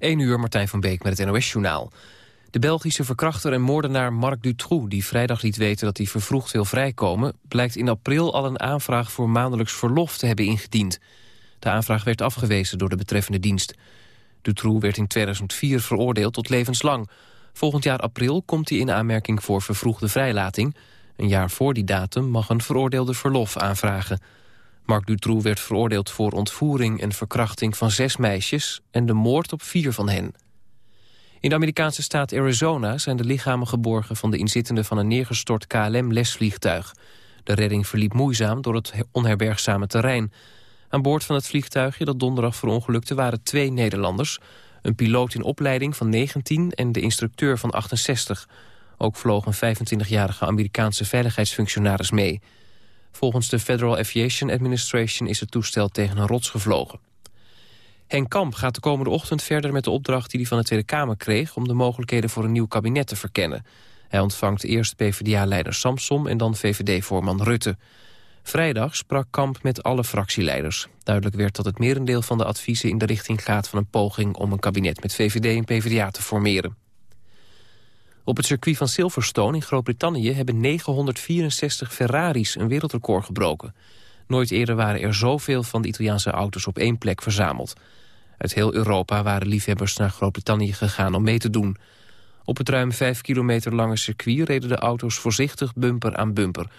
1 uur, Martijn van Beek met het NOS-journaal. De Belgische verkrachter en moordenaar Marc Dutroux... die vrijdag liet weten dat hij vervroegd wil vrijkomen... blijkt in april al een aanvraag voor maandelijks verlof te hebben ingediend. De aanvraag werd afgewezen door de betreffende dienst. Dutroux werd in 2004 veroordeeld tot levenslang. Volgend jaar april komt hij in aanmerking voor vervroegde vrijlating. Een jaar voor die datum mag een veroordeelde verlof aanvragen... Marc Dutroux werd veroordeeld voor ontvoering en verkrachting van zes meisjes... en de moord op vier van hen. In de Amerikaanse staat Arizona zijn de lichamen geborgen... van de inzittenden van een neergestort KLM-lesvliegtuig. De redding verliep moeizaam door het onherbergzame terrein. Aan boord van het vliegtuigje dat donderdag verongelukte waren twee Nederlanders... een piloot in opleiding van 19 en de instructeur van 68. Ook vloog een 25-jarige Amerikaanse veiligheidsfunctionaris mee... Volgens de Federal Aviation Administration is het toestel tegen een rots gevlogen. Henk Kamp gaat de komende ochtend verder met de opdracht die hij van de Tweede Kamer kreeg... om de mogelijkheden voor een nieuw kabinet te verkennen. Hij ontvangt eerst PvdA-leider Samsom en dan VVD-voorman Rutte. Vrijdag sprak Kamp met alle fractieleiders. Duidelijk werd dat het merendeel van de adviezen in de richting gaat van een poging... om een kabinet met VVD en PvdA te formeren. Op het circuit van Silverstone in Groot-Brittannië... hebben 964 Ferraris een wereldrecord gebroken. Nooit eerder waren er zoveel van de Italiaanse auto's op één plek verzameld. Uit heel Europa waren liefhebbers naar Groot-Brittannië gegaan om mee te doen. Op het ruim 5 kilometer lange circuit reden de auto's voorzichtig bumper aan bumper.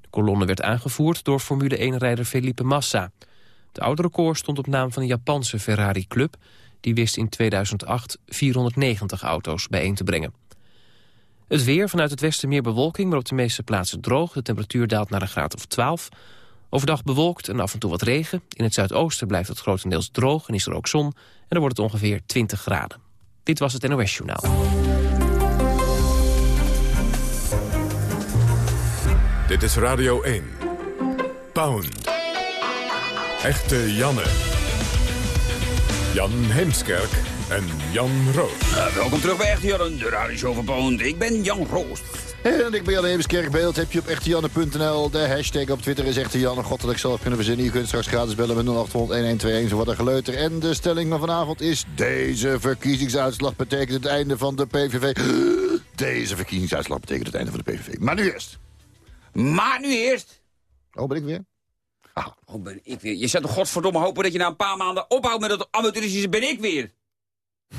De kolonne werd aangevoerd door Formule 1-rijder Felipe Massa. De oude record stond op naam van een Japanse Ferrari Club... die wist in 2008 490 auto's bijeen te brengen. Het weer, vanuit het westen meer bewolking, maar op de meeste plaatsen droog. De temperatuur daalt naar een graad of 12. Overdag bewolkt en af en toe wat regen. In het zuidoosten blijft het grotendeels droog en is er ook zon. En dan wordt het ongeveer 20 graden. Dit was het NOS Journaal. Dit is Radio 1. Pound. Echte Janne. Jan Heemskerk en Jan Roos. Uh, welkom terug bij Echte Janne, de radio van Pound. Ik ben Jan Roos. En ik ben Jan Heemskerk. Beeld heb je op echtejanne.nl. De hashtag op Twitter is Echte Janne. God dat ik zelf kunnen verzinnen. Je kunt straks gratis bellen met 0800-1121. Zo wat een geleuter. En de stelling van vanavond is... Deze verkiezingsuitslag betekent het einde van de PVV. Deze verkiezingsuitslag betekent het einde van de PVV. Maar nu eerst. Maar nu eerst. Oh, ben ik weer? Ah. Oh, ben ik weer. Je zet toch godverdomme hopen dat je na een paar maanden ophoudt met dat amateuristische ben ik weer.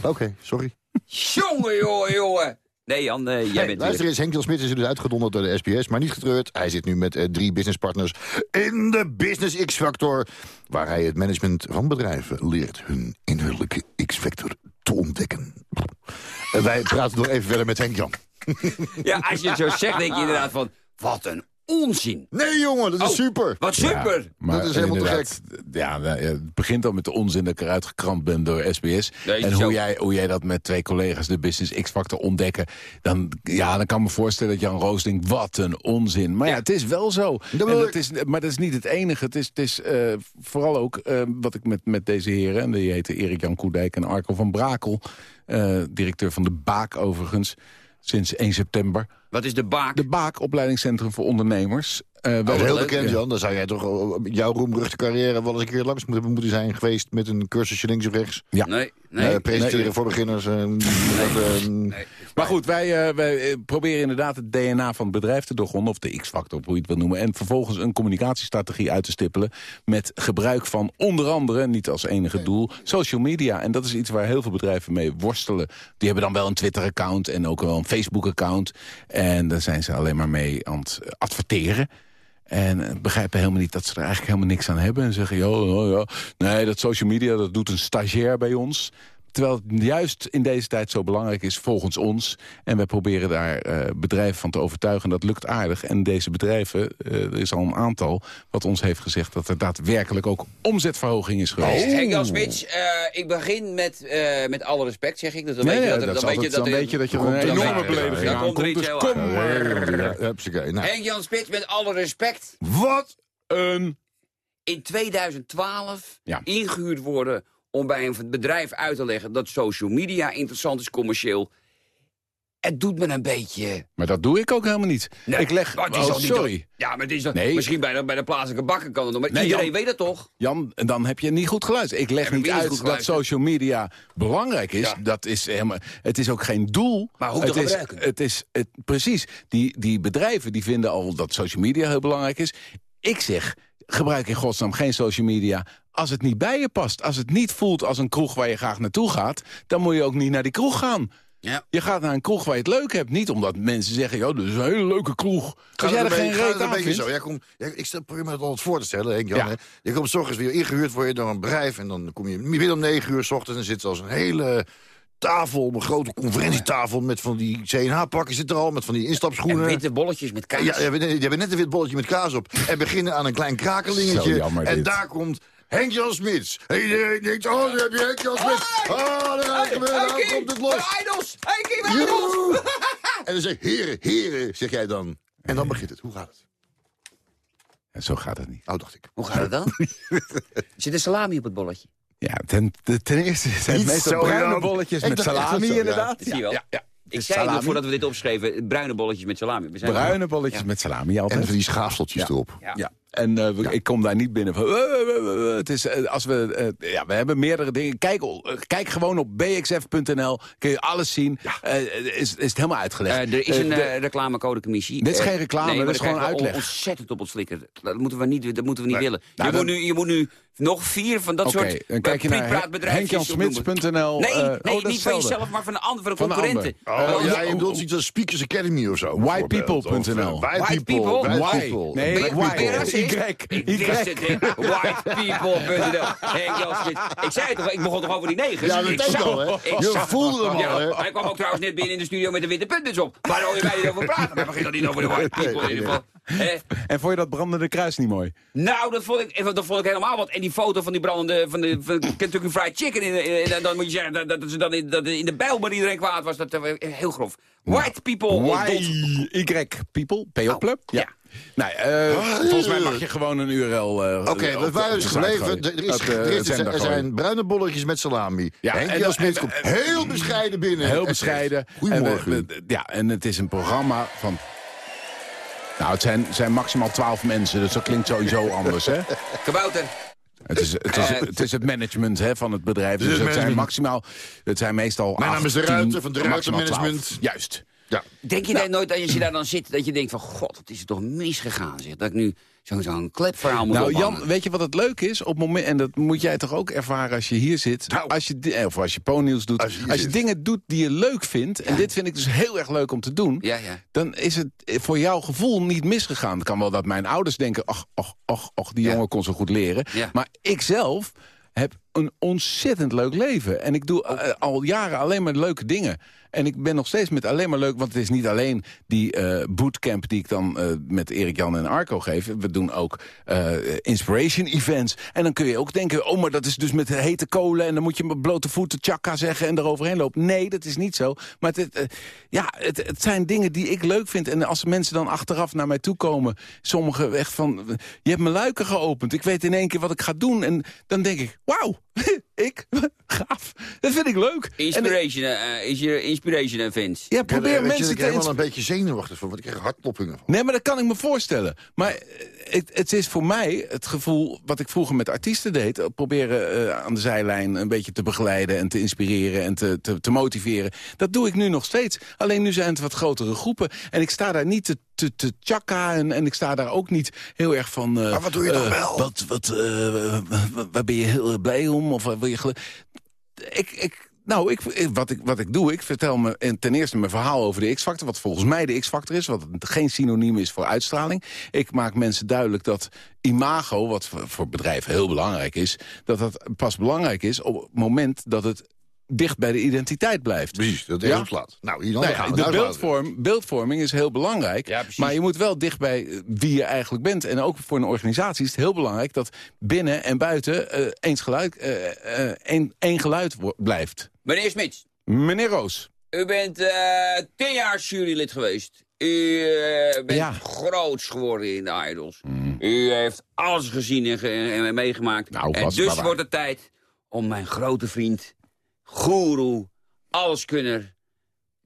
Oké, sorry. Jongen, jongen, jongen. Nee, Jan, uh, jij hey, bent Luister eens, Henk Jan Smit is dus uitgedonderd door de SBS, maar niet getreurd. Hij zit nu met uh, drie businesspartners in de Business X-Factor... waar hij het management van bedrijven leert hun innerlijke X-Factor te ontdekken. En wij praten nog even verder met Henk Jan. Ja, als je het zo zegt, denk je inderdaad van... Wat een onzin. Nee, jongen, dat is oh, super. Wat super. Ja, maar dat is helemaal te gek. Ja, het begint al met de onzin dat ik eruit gekrampt ben door SBS. en hoe jij, hoe jij dat met twee collega's de Business X-Factor ontdekken... Dan, ja, dan kan ik me voorstellen dat Jan Roos denkt, wat een onzin. Maar ja, het is wel zo. En dat is, maar dat is niet het enige. Het is, het is uh, vooral ook uh, wat ik met, met deze heren... en die heten Erik-Jan Koedijk en Arco van Brakel... Uh, directeur van de Baak overigens, sinds 1 september... Wat is de BAAK? De BAAK, opleidingscentrum voor ondernemers. Uh, wel heel bekend, Jan. Dan zou jij toch jouw roemruchte carrière wel eens een keer langs moeten, moeten zijn geweest... met een cursusje links of rechts. Ja. Nee, nee. Uh, presenteren voor beginners. Uh, nee. nee. Maar goed, wij, wij proberen inderdaad het DNA van het bedrijf te doorgronden... of de X-factor, hoe je het wil noemen. En vervolgens een communicatiestrategie uit te stippelen... met gebruik van onder andere, niet als enige doel, social media. En dat is iets waar heel veel bedrijven mee worstelen. Die hebben dan wel een Twitter-account en ook wel een Facebook-account... En daar zijn ze alleen maar mee aan het adverteren. En begrijpen helemaal niet dat ze er eigenlijk helemaal niks aan hebben. En zeggen, joh, ja, nee, dat social media, dat doet een stagiair bij ons. Terwijl het juist in deze tijd zo belangrijk is volgens ons. En we proberen daar uh, bedrijven van te overtuigen. En dat lukt aardig. En deze bedrijven, uh, er is al een aantal wat ons heeft gezegd... dat er daadwerkelijk ook omzetverhoging is geweest. Oh. Henk uh, ik begin met, met alle respect, zeg ik. Dus dan nee, weet je dat, dan, weet je dat, dan weet je dat je een enorme aankomt. Dus kom maar. Nou. Henk Jan Smits, met alle respect. Wat een... In 2012 ja. ingehuurd worden om bij een bedrijf uit te leggen dat social media interessant is commercieel. Het doet me een beetje... Maar dat doe ik ook helemaal niet. Nee, ik leg... maar het is oh, niet sorry. dat- Ja, maar het is. Nee. Misschien bij de, bij de plaatselijke bakken kan het nog. Maar Nee, iedereen Jan. weet het toch? Jan, dan heb je niet goed geluisterd. Ik leg niet niet uit dat social media belangrijk is. Ja. Dat is helemaal, het is ook geen doel. Maar hoe te het is, gebruiken? Het is, het, precies. Die, die bedrijven die vinden al dat social media heel belangrijk is. Ik zeg, gebruik in godsnaam geen social media als het niet bij je past. Als het niet voelt als een kroeg waar je graag naartoe gaat... dan moet je ook niet naar die kroeg gaan. Ja. Je gaat naar een kroeg waar je het leuk hebt. Niet omdat mensen zeggen, ja, dit is een hele leuke kroeg. Als Gaat jij er een geen reet aan vindt... zo? Jij komt, jij- ik stel, probeer me dat altijd voor te stellen, Henk Jan. Ja. hè. Je komt s ochtends weer ingehuurd worden door een bedrijf... en dan kom je binnen om negen uur s ochtends... en zit als een hele tafel, een grote conferentietafel... met van die CNH-pakken zit er al, met van die En instapschoenen. witte bolletjes met kaas. Ja, je hebt- je net een wit bolletje met kaas op. En beginnen aan een klein krakelingetje. Jammer en dit. daar komt Henk-Jan Smits. En iedereen denkt, oh, daar heb je Henk-Jan Smits. Oh, daar komt het los. Idols! Idols! Joehoe. En dan zeg ik, heren, heren, zeg jij dan. En dan begint het. Hoe gaat het? Ja, zo gaat het niet. Nou, dacht ik. Hoe gaat het dan? Zit er salami op het bolletje? Ja, ten, ten eerste zijn het meestal zo, bruine bolletjes Ik met salami ja. inderdaad. Zie je wel? Ja, ja. Ik zei nog salami. voordat we dit opschreven, bruine bolletjes met salami. We zijn Bruine bolletjes Ja. met salami En altijd. van die schaafseltjes Ja. erop. Ja. Ja. En eh, we- ik kom daar niet binnen van... eh, eh, het is, als we, ja, we hebben meerdere dingen. Kijk, kijk gewoon op bxf.nl. Kun je alles zien. Eh, is, is het helemaal uitgelegd. Er is een de- reclamecodecommissie. Dit is geen reclame, nee, dit is gewoon uitleg. ontzettend op ons slikken. Dat moeten we niet, dat moeten we niet Nee. willen. Nou, je, dan- moet nu, je moet nu nog vier van dat soort dan kijk je henkjansmits.nl. Nee, eh, nee oh, dat is niet van jezelf, maar van de, andere, van de Van de concurrenten. Oh, ja, je oh, bedoelt iets als Speakers Academy of zo. Whitepeople.nl. White people. White people. Nee? Y. Whitepeople.nl. Ik zei het toch, ik begon toch over die negers? Ja, dat denk zag- al, hè. ik Je voelde hem al, hè. Hij kwam ook trouwens net binnen in de studio met de witte puntjes op. Maar hoor je mij niet over praten? Maar begin dan niet over de white people in ieder geval. En vond je dat brandende kruis niet mooi? Nou, dat vond, ik, dat vond ik helemaal wat. En die foto van die brandende van de, van Kentucky Fried Chicken. In, in- in- dan moet je zeggen dat, dat, ze dan in, dat in de bijl maar iedereen kwaad was. Dat eh, heel grof. White people. Y people. PO Club? Ja. Nou, eh, volgens mij mag je gewoon een URL... eh, Oké, we waren dus gebleven. Er, is, Op er, is- er zijn bruine bolletjes met salami. Ja, Henk en- en- komt heel bescheiden binnen. Heel En bescheiden. Goedemorgen. En, ja, en het is een programma van... Nou, het zijn, zijn maximaal twaalf mensen, dus dat klinkt sowieso anders, hè? Kabouter. Het is het, is, het, is het management hè, van het bedrijf. Dus het zijn maximaal... Het zijn meestal Mijn naam is De 18, Ruiter van De Ruiter 12. Management. Juist. ja. Denk je dat nooit als je daar dan zit, dat je denkt van... God, wat is er toch misgegaan, zeg. Dat ik nu zo'n zo'n klepverhaal moet Nou ophangen. Jan, weet je wat het leuk is? Op het moment, en dat moet jij toch ook ervaren als je hier zit. Nou. als je, di- of als je ponynieuws doet. Als Als je dingen doet die je leuk vindt. En dit vind ik dus heel erg leuk om te doen. Ja, ja. Dan is het voor jouw gevoel niet misgegaan. Het kan wel dat mijn ouders denken... ach, ach, ach, ach die jongen kon zo goed leren. Maar ik zelf heb een ontzettend leuk leven. En ik doe eh, al jaren alleen maar leuke dingen. En ik ben nog steeds met alleen maar leuk... want het is niet alleen die eh, bootcamp die ik dan eh, met Erik Jan en Arco geef. We doen ook inspiration events. En dan kun je ook denken... oh, maar dat is dus met hete kolen... en dan moet je met blote voeten chaka zeggen en eroverheen lopen. Nee, dat is niet zo. Maar het, ja, het, het zijn dingen die ik leuk vind. En als mensen dan achteraf naar mij toe komen... sommigen echt van... je hebt mijn luiken geopend. Ik weet in één keer wat ik ga doen. En dan denk ik, wauw, ik? Gaaf. Dat vind ik leuk. En ik- Inspiration, eh, is je inspiration events. ja, Ik probeer je, mensen ik te krijg wel inspireren. een beetje zenuwachtig van, want ik krijg hartkloppingen van. Nee, maar dat kan ik me voorstellen. Maar eh, het, het is voor mij het gevoel wat ik vroeger met artiesten deed. eh, Proberen eh, aan de zijlijn een beetje te begeleiden en te inspireren en te, te, te motiveren. Dat doe ik nu nog steeds. Alleen nu zijn het wat grotere groepen. En ik sta daar niet te, te, te tjaka en, en ik sta daar ook niet heel erg van... eh, Maar wat doe je dan eh, wel? Wat, wat, eh, waar ben je heel blij om? Of wil je ik, ik, nou, ik, wat, ik, wat ik doe, ik vertel me en ten eerste mijn verhaal over de X-factor... wat volgens mij de X-factor is, wat geen synoniem is voor uitstraling. Ik maak mensen duidelijk dat imago, wat voor, voor bedrijven heel belangrijk is... dat dat pas belangrijk is op het moment dat het dicht bij de identiteit blijft. Precies, dat Ja? ergens slaat. Nou, hier dan Nou gaan ja, we de beeldvorm, beeldvorming is heel belangrijk. Ja, precies. maar je moet wel dicht bij eh, wie je eigenlijk bent. En ook voor een organisatie is het heel belangrijk... dat binnen en buiten eh, eens geluid, eh, één, één geluid blijft. Meneer Smits, Meneer Roos. u bent eh tien jaar jurylid geweest. U bent Ja. groots geworden in de Idols. U heeft alles gezien en, ge- en meegemaakt. Nou, en dus wordt het tijd om mijn grote vriend, goeroe, alleskunner...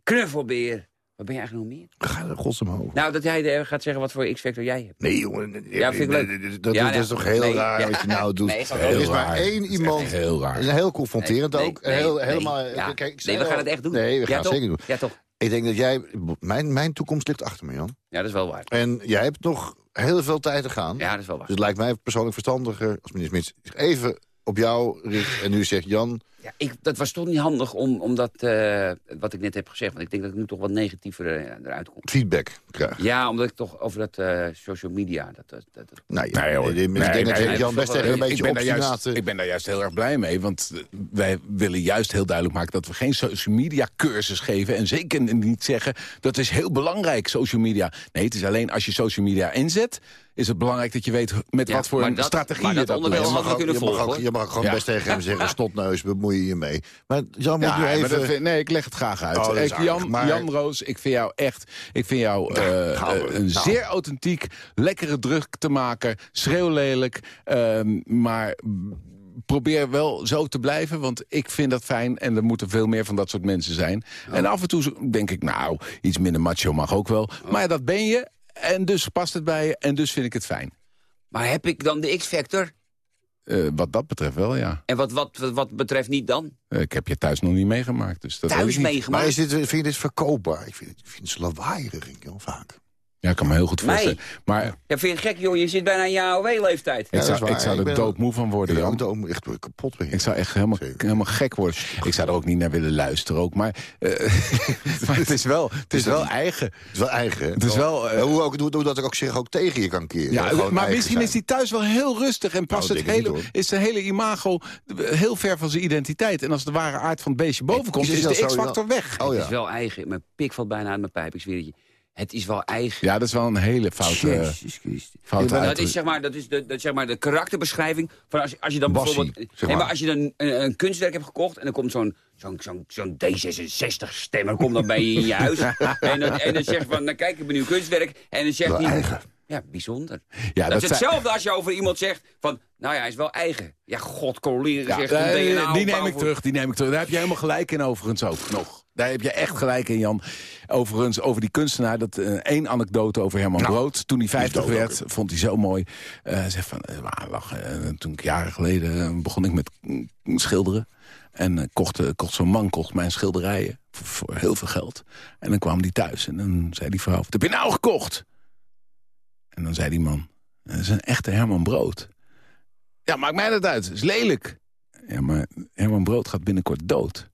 Knuffelbeer. Wat ben je eigenlijk nog meer? Ga er godsomhoog. Nou, dat jij gaat zeggen wat voor X-Factor jij hebt. Nee, jongen. Ja, vind ik leuk. Dat, Ja, dat is toch heel nee, raar ja. wat je nou doet. Nee, er is maar één Dat is iemand... heel raar. Dat heel confronterend ook. nee, heel, helemaal, Ja. kijk, Nee, we gaan het echt doen. Nee, we Ja, gaan het zeker doen. Ja, toch? Ik denk dat jij... Mijn, mijn toekomst ligt achter me, Jan. Ja, dat is wel waar. En jij hebt nog heel veel tijd te gaan. Ja, dat is wel waar. Dus het lijkt mij persoonlijk verstandiger... als minister Mits zich even op jou richt en nu zegt... Jan, Ja, ik, dat was toch niet handig om, om dat, eh, wat ik net heb gezegd. Want ik denk dat ik nu toch wat negatiever eh, eruit kom. feedback krijgt. Ja, omdat ik toch over dat eh, social media... Dat, dat, dat, Nee, Nee, hoor. ik denk Nee, dat Jan best een ik beetje ben, daar juist, ik ben daar juist heel erg blij mee. Want wij willen juist heel duidelijk maken... dat we geen social media cursus geven. En zeker niet zeggen, dat is heel belangrijk, social media. Nee, het is alleen als je social media inzet... is het belangrijk dat je weet met Ja, wat voor een dat- strategie maar je dat dat onderdeel hadden we kunnen je, mag volgen, ook, je mag ook gewoon Ja. best tegen hem zeggen... snotneus, bemoei je je mee. Maar Jan moet Ja, nu even... dat nee, ik leg het graag uit. Oh, dat Ik- Jan, maar- Jan Roos, ik vind jou echt... Ik vind jou eh, gaan we. eh, een Nou. zeer authentiek, lekkere druk te maken. Schreeuwlelijk, ehm, maar... Probeer wel zo te blijven, want ik vind dat fijn... en er moeten veel meer van dat soort mensen zijn. En af en toe denk ik, nou, iets minder macho mag ook wel. Maar dat ben je, en dus past het bij je... en dus vind ik het fijn. Maar heb ik dan de X-Factor? Eh, wat dat betreft wel, ja. En wat, wat, wat, wat betreft niet dan? Eh, ik heb je thuis nog niet meegemaakt, dus dat Thuis niet. Maar meegemaakt? is dit, vind je dit verkoopbaar? Ik vind het, ik vind het lawaaierig, Jan, vaak. Ja, ik kan me heel goed Nee. voorstellen. Maar Ja, vind je gek, joh? Je zit bijna in je AOW-leeftijd. ik zou, ik zou Ik er ben- doodmoe van worden, Ja, Jan. ik echt kapot. Ik zou echt helemaal, Zeker. helemaal gek worden. Ik zou er ook niet naar willen luisteren ook. Maar, eh, maar het is wel, het is wel eigen. Het is wel eigen, hè? Het is wel, eh, Ja, hoe, ook, hoe, hoe dat ik ook zich ook tegen je kan keren. Ja, maar misschien zijn. is hij thuis wel heel rustig... en past Nou, het hele, niet, is zijn hele imago heel ver van zijn identiteit. En als de ware aard van het beestje boven komt... is is dat de zo, X-factor ja. weg. Oh Het ja. is wel eigen. Mijn pik valt bijna uit mijn pijp, ik zweer het je. Het is wel eigen. Ja, dat is wel een hele foute, Jezus Christus. foute dat is zeg maar, dat is de, dat, zeg maar de karakterbeschrijving van als, je- als je dan Bassie, bijvoorbeeld... zeg nee, maar. maar als je dan een, een kunstwerk hebt gekocht en dan komt zo'n zo'n zo'n zo'n D66-stemmer komt dan bij je in je huis. en, dan, en dan zegt van, nou kijk, ik een nieuw kunstwerk. En dan zegt hij... eigen. Ja, bijzonder. Ja, dat, dat is hetzelfde als je over iemand zegt van... Nou ja, hij is wel eigen. Ja, god, Ja, zegt eh, die neem ik terug, die neem ik terug. Daar heb je helemaal gelijk in overigens ook nog. Daar heb je echt gelijk in, Jan. Overigens, over die kunstenaar, dat eh, één anekdote over Herman Nou, Brood. Toen hij 50 dood werd, vond hij zo mooi. Eh, Hij zegt van, eh, eh, toen ik jaren geleden eh, begon ik met mm, schilderen. En eh, kocht, eh, kocht zo'n man kocht mijn schilderijen voor, voor heel veel geld. En dan kwam die thuis en dan zei die vrouw, wat heb je nou gekocht? En dan zei die man, dat is een echte Herman Brood. Ja, maakt mij dat uit. Het is lelijk. Ja, maar Herman Brood gaat binnenkort dood.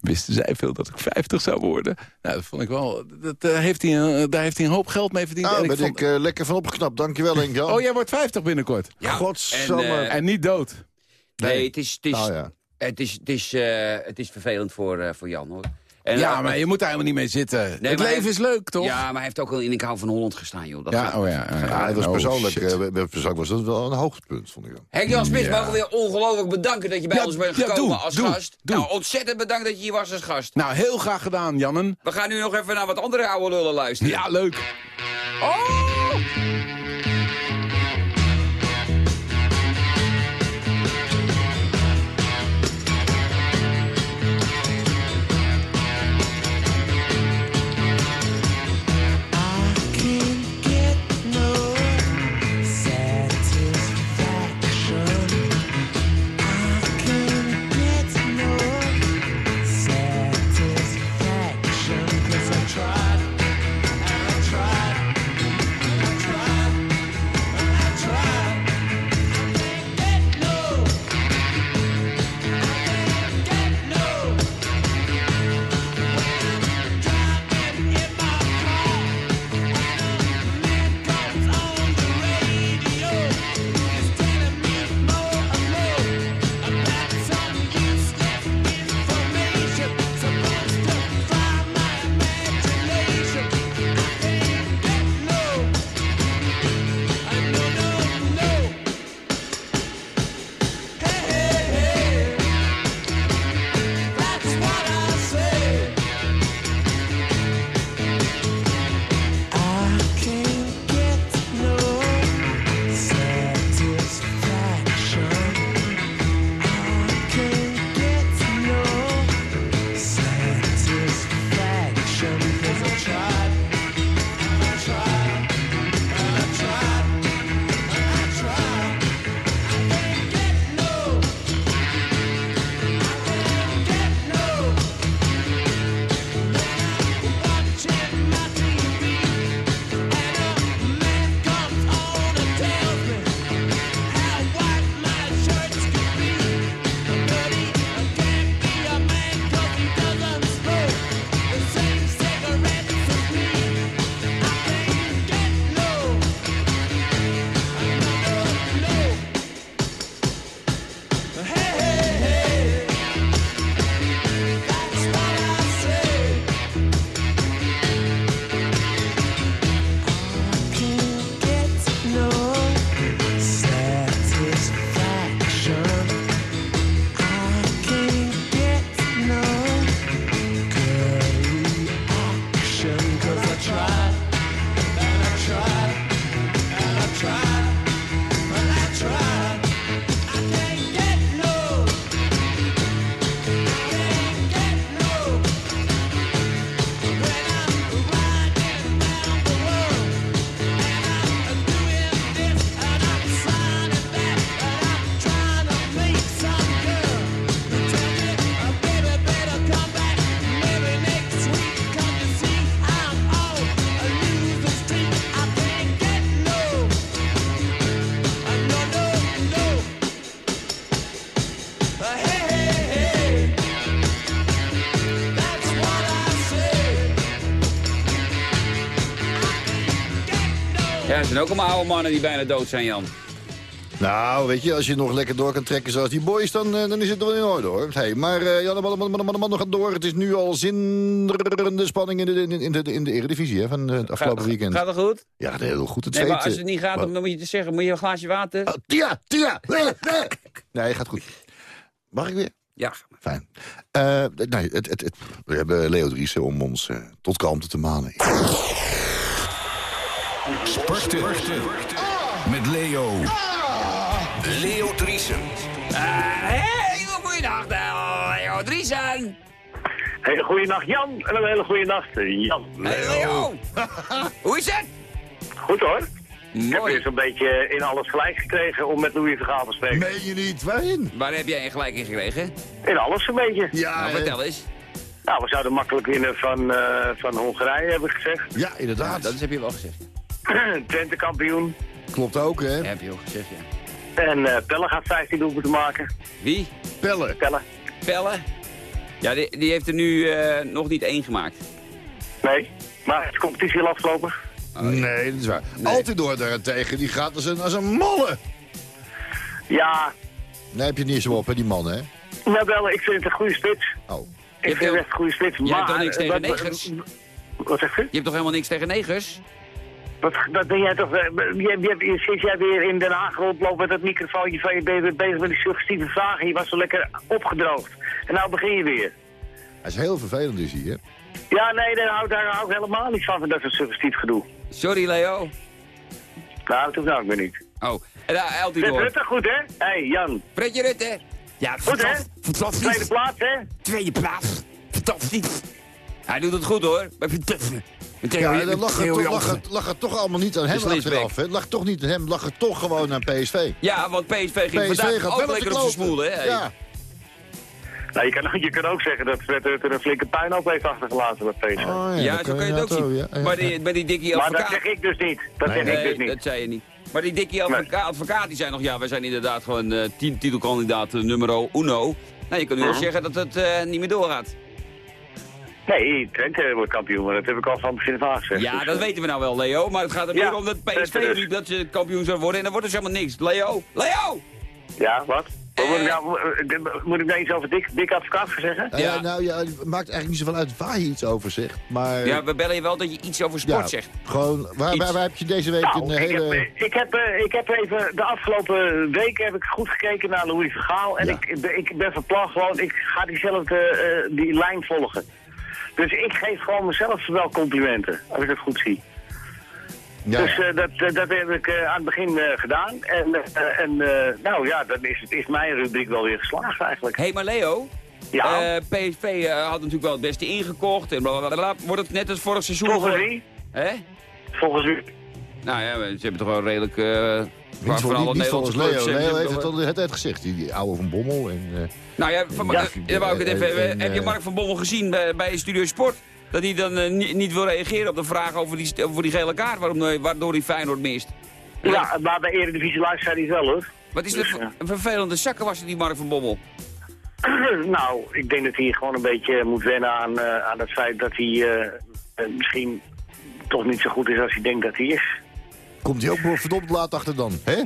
Wisten zij veel dat ik 50 zou worden? Nou, dat vond ik wel... Dat, eh, heeft hij een, daar heeft hij een hoop geld mee verdiend. Nou, En ben vond- ik eh, lekker van opgeknapt. Dankjewel, Henk Jan. Oh, jij wordt 50 binnenkort. Ja, Godsamme. en, eh, En niet dood. Nee, het is, het is, Nou ja. het is, het is, het is vervelend voor, eh, voor Jan, hoor. En, ja, eh, maar je moet daar helemaal niet mee zitten. het leven is leuk, toch? Ja, maar hij heeft ook wel in Ik hou van Holland gestaan, joh. Dat Ja, oh ja. ja, was Oh, persoonlijk, eh, persoonlijk was dat wel een hoogtepunt, vond ik dan. Henk Jan Smit, Ja. mogen we weer ongelooflijk bedanken dat je bij Ja, ons bent ja, gekomen doe, als doe, gast. doe. Nou, ontzettend bedankt dat je hier was als gast. Nou, heel graag gedaan, Jannen. We gaan nu nog even naar wat andere oude lullen luisteren. Ja, leuk. Satisfaction, zijn ook allemaal oude mannen die bijna dood zijn, Jan. Nou, weet je, als je nog lekker door kan trekken zoals die boys, dan, eh, dan is het wel in orde, hoor. Hey, maar uh, ja, de man, man, man, man gaat door. Het is nu al zinderende spanning in de, in de, in de Eredivisie hè, van eh, het afgelopen weekend. Gaat het goed? Ja, heel goed. Het nee, maar als het niet gaat, dan moet je het zeggen. Moet je een glaasje water? Oh, Tia, Tia! Nee, gaat goed. Mag ik weer? Ja. Fijn. Uh, nee, het, het, het, we hebben Leo Driessen om ons tot kalmte te manen. Sporten. Met Leo. Leo Driesen. Uh, hey, goeiedag, Leo Driesen. Hele goede nacht Jan en een hele goede nacht Jan. Hey Leo. Hoe is het? Goed hoor. Mooi. Ik heb weer zo'n beetje in alles gelijk gekregen om met Louis Vergaal te spreken. Meen je niet? Waarin? Waar heb jij gelijk in gekregen? In alles een beetje. Ja, nou, vertel eens. Nou, we zouden makkelijk winnen van, uh, van Hongarije, heb ik gezegd. Ja, inderdaad. Ja, dat heb je wel gezegd. Twente kampioen. Klopt ook, hè? Ja, heb je ook gezegd, ja. En uh, Pelle gaat 15 doelpunten maken. Wie? Pelle. Pelle. Pelle? Ja, die, die heeft er nu uh, nog niet één gemaakt. Nee, maar is de competitie al afgelopen? Oh, nee, dat is waar. Nee. Altijd door daarentegen, die gaat als een, als een molle. Ja. Nee, heb je niet zo op, hè, die man, hè? Nou, Belle, ik vind het een goede spits. Oh. Ik vind het echt een goede spits, Je maar... hebt toch niks tegen wat, negers? Wat zegt u? Je hebt toch helemaal niks tegen negers? Wat, wat ben jij toch... Je, je, je, sinds jij weer in Den Haag rondloopt met dat microfoontje van je ben je bezig met die suggestieve vragen. Je was zo lekker opgedroogd. En nou begin je weer. Hij is heel vervelend dus hier, hè? Ja, nee, daar hou, daar hou ik helemaal niet van, van dat soort suggestief gedoe. Sorry, Leo. Nou, dat hoeft nou ook weer niet. Oh, en daar helpt hij door. Rutte goed, hè? Hé, hey, Jan. Fredje Rutte. Ja, Goed, hè? fantastisch. Tweede plaats, hè? Tweede plaats. Fantastisch. Hij doet het goed, hoor. Maar Ja, dan lag het, toch, lag, het, lag het toch allemaal niet aan hem achteraf. Het lag toch niet aan hem, lag het toch gewoon aan PSV. Ja, want PSV ging PSV vandaag gaat ook lekker op zijn smoel, hè? Ja. Nou, je kan, je kan ook zeggen dat Fred Rutte een flinke puinhoop heeft achtergelaten bij PSV. Oh, Ja, dat zo kan je het ook zien. ja, ja, Maar ja. die, maar die dikkie maar dat advocaat... zeg ik dus niet. Dat Nee, zeg ik dus Nee, niet. dat zei je niet. Maar die dikkie advoca advocaat die zei nog, ja, wij zijn inderdaad gewoon uh, team titelkandidaat uh, numero uno. Nou, je kan nu wel Mhm. zeggen dat het uh, niet meer doorgaat. Nee, Twente wordt kampioen, maar dat heb ik al van het begin af aan gezegd. Ja, Dus, dat eh, weten we nou wel, Leo. Maar het gaat er Ja, meer om dat PSV Twente dus. riep dat ze kampioen zou worden. En dan wordt dus helemaal niks. Leo! Leo! Ja, wat? Moet ik, nou, eh, moet ik daar iets over dik, dik advocaat zeggen? Nou ja, Ja. nou ja, het maakt eigenlijk niet zoveel uit waar je iets over zegt. Maar Ja, we bellen je wel dat je iets over sport ja, zegt. gewoon, waar, waar, waar heb je deze week Nou, een hele... ik, heb, ik, heb, eh, ik heb even de afgelopen weken heb ik goed gekeken naar Louis Vergaal. En Ja. ik, ik ben- van plan gewoon, ik ga diezelfde eh, die lijn volgen. Dus ik geef gewoon mezelf wel complimenten, als ik het goed zie. Ja, Dus eh, dat, dat heb ik eh, aan het begin eh, gedaan. En, en eh, nou ja, dan is, is mijn rubriek wel weer geslaagd eigenlijk. Hé, hey, maar Leo, Ja, eh, PSV eh, had natuurlijk wel het beste ingekocht. En blablabla. Wordt het net als vorig seizoen? volgens wie? Hè? Volgens wie? Nou ja, ze hebben toch wel redelijk... eh niet, voor, alle niet, niet volgens Nederlandse Leo. clubs, Leo eh, heeft het toch al de hele tijd gezegd, die, die oude van Bommel. En, eh, Nou ja, van, Ja. ja, wou ik het even, En- en, heb je eh, Mark van Bommel gezien bij, bij Studio Sport? Dat hij dan eh, niet, niet wil reageren op de vraag over die, over die gele kaart waarom, eh, waardoor hij Feyenoord mist. Ja, maar bij Eredivisie Live zei hij wel hoor. Wat is Dus, dat een vervelende zakken was het, die Mark van Bommel? nou, ik denk dat hij gewoon een beetje moet wennen aan, eh, aan het feit dat hij eh, eh, misschien toch niet zo goed is als hij denkt dat hij is. Komt hij ook verdomd laat achter dan, hè?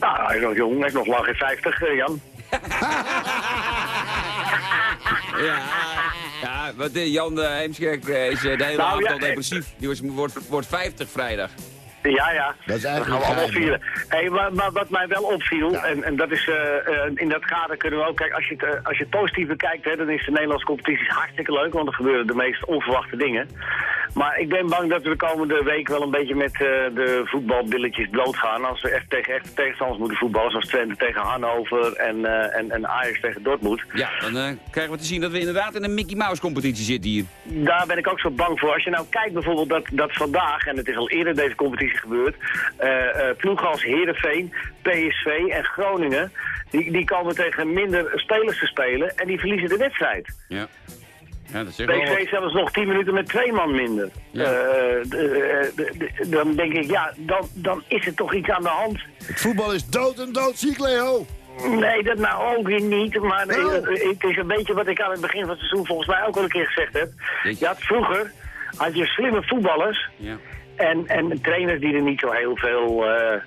Nou, hij is nog jong, hij is nog lang geen 50, eh, Jan. Ja, ja want eh, Jan uh, Heemskerk eh, is eh, de hele Nou, avond ja, al eh, depressief. Die wordt, wordt 50 vrijdag. Ja, ja. Dat is gaan we allemaal vieren. Hey, maar, maar wat mij wel opviel, Ja. en, en dat is, eh, eh, in dat kader kunnen we ook, kijk, als je het, eh, als je het positief bekijkt, hè, dan is de Nederlandse competitie hartstikke leuk, want er gebeuren de meest onverwachte dingen. Maar ik ben bang dat we de komende week wel een beetje met eh, de voetbalbilletjes blootgaan. Als we echt tegen echte tegenstanders moeten voetballen, zoals Twente tegen Hannover en, eh, en, en Ajax tegen Dortmund. Ja, dan krijgen we te zien dat we inderdaad in een Mickey Mouse competitie zitten hier. Daar ben ik ook zo bang voor. Als je nou kijkt bijvoorbeeld dat, dat vandaag, en het is al eerder deze competitie gebeurd, eh eh ploegen als Heerenveen, PSV en Groningen, die, die komen tegen minder spelers te spelen en die verliezen de wedstrijd. Ja. Ja, dat PSV wat. zelfs nog 10 minuten met twee man minder. Ja. Eh, dan denk ik, ja, dan, dan is er toch iets aan de hand. Het voetbal is dood en doodziek, Leo. Nee, dat nou ook weer niet. Maar nee, eh, het is een beetje wat ik aan het begin van het seizoen volgens mij ook al een keer gezegd heb. Je had vroeger had je slimme voetballers Ja. En, en trainers die er niet zo heel veel... eh,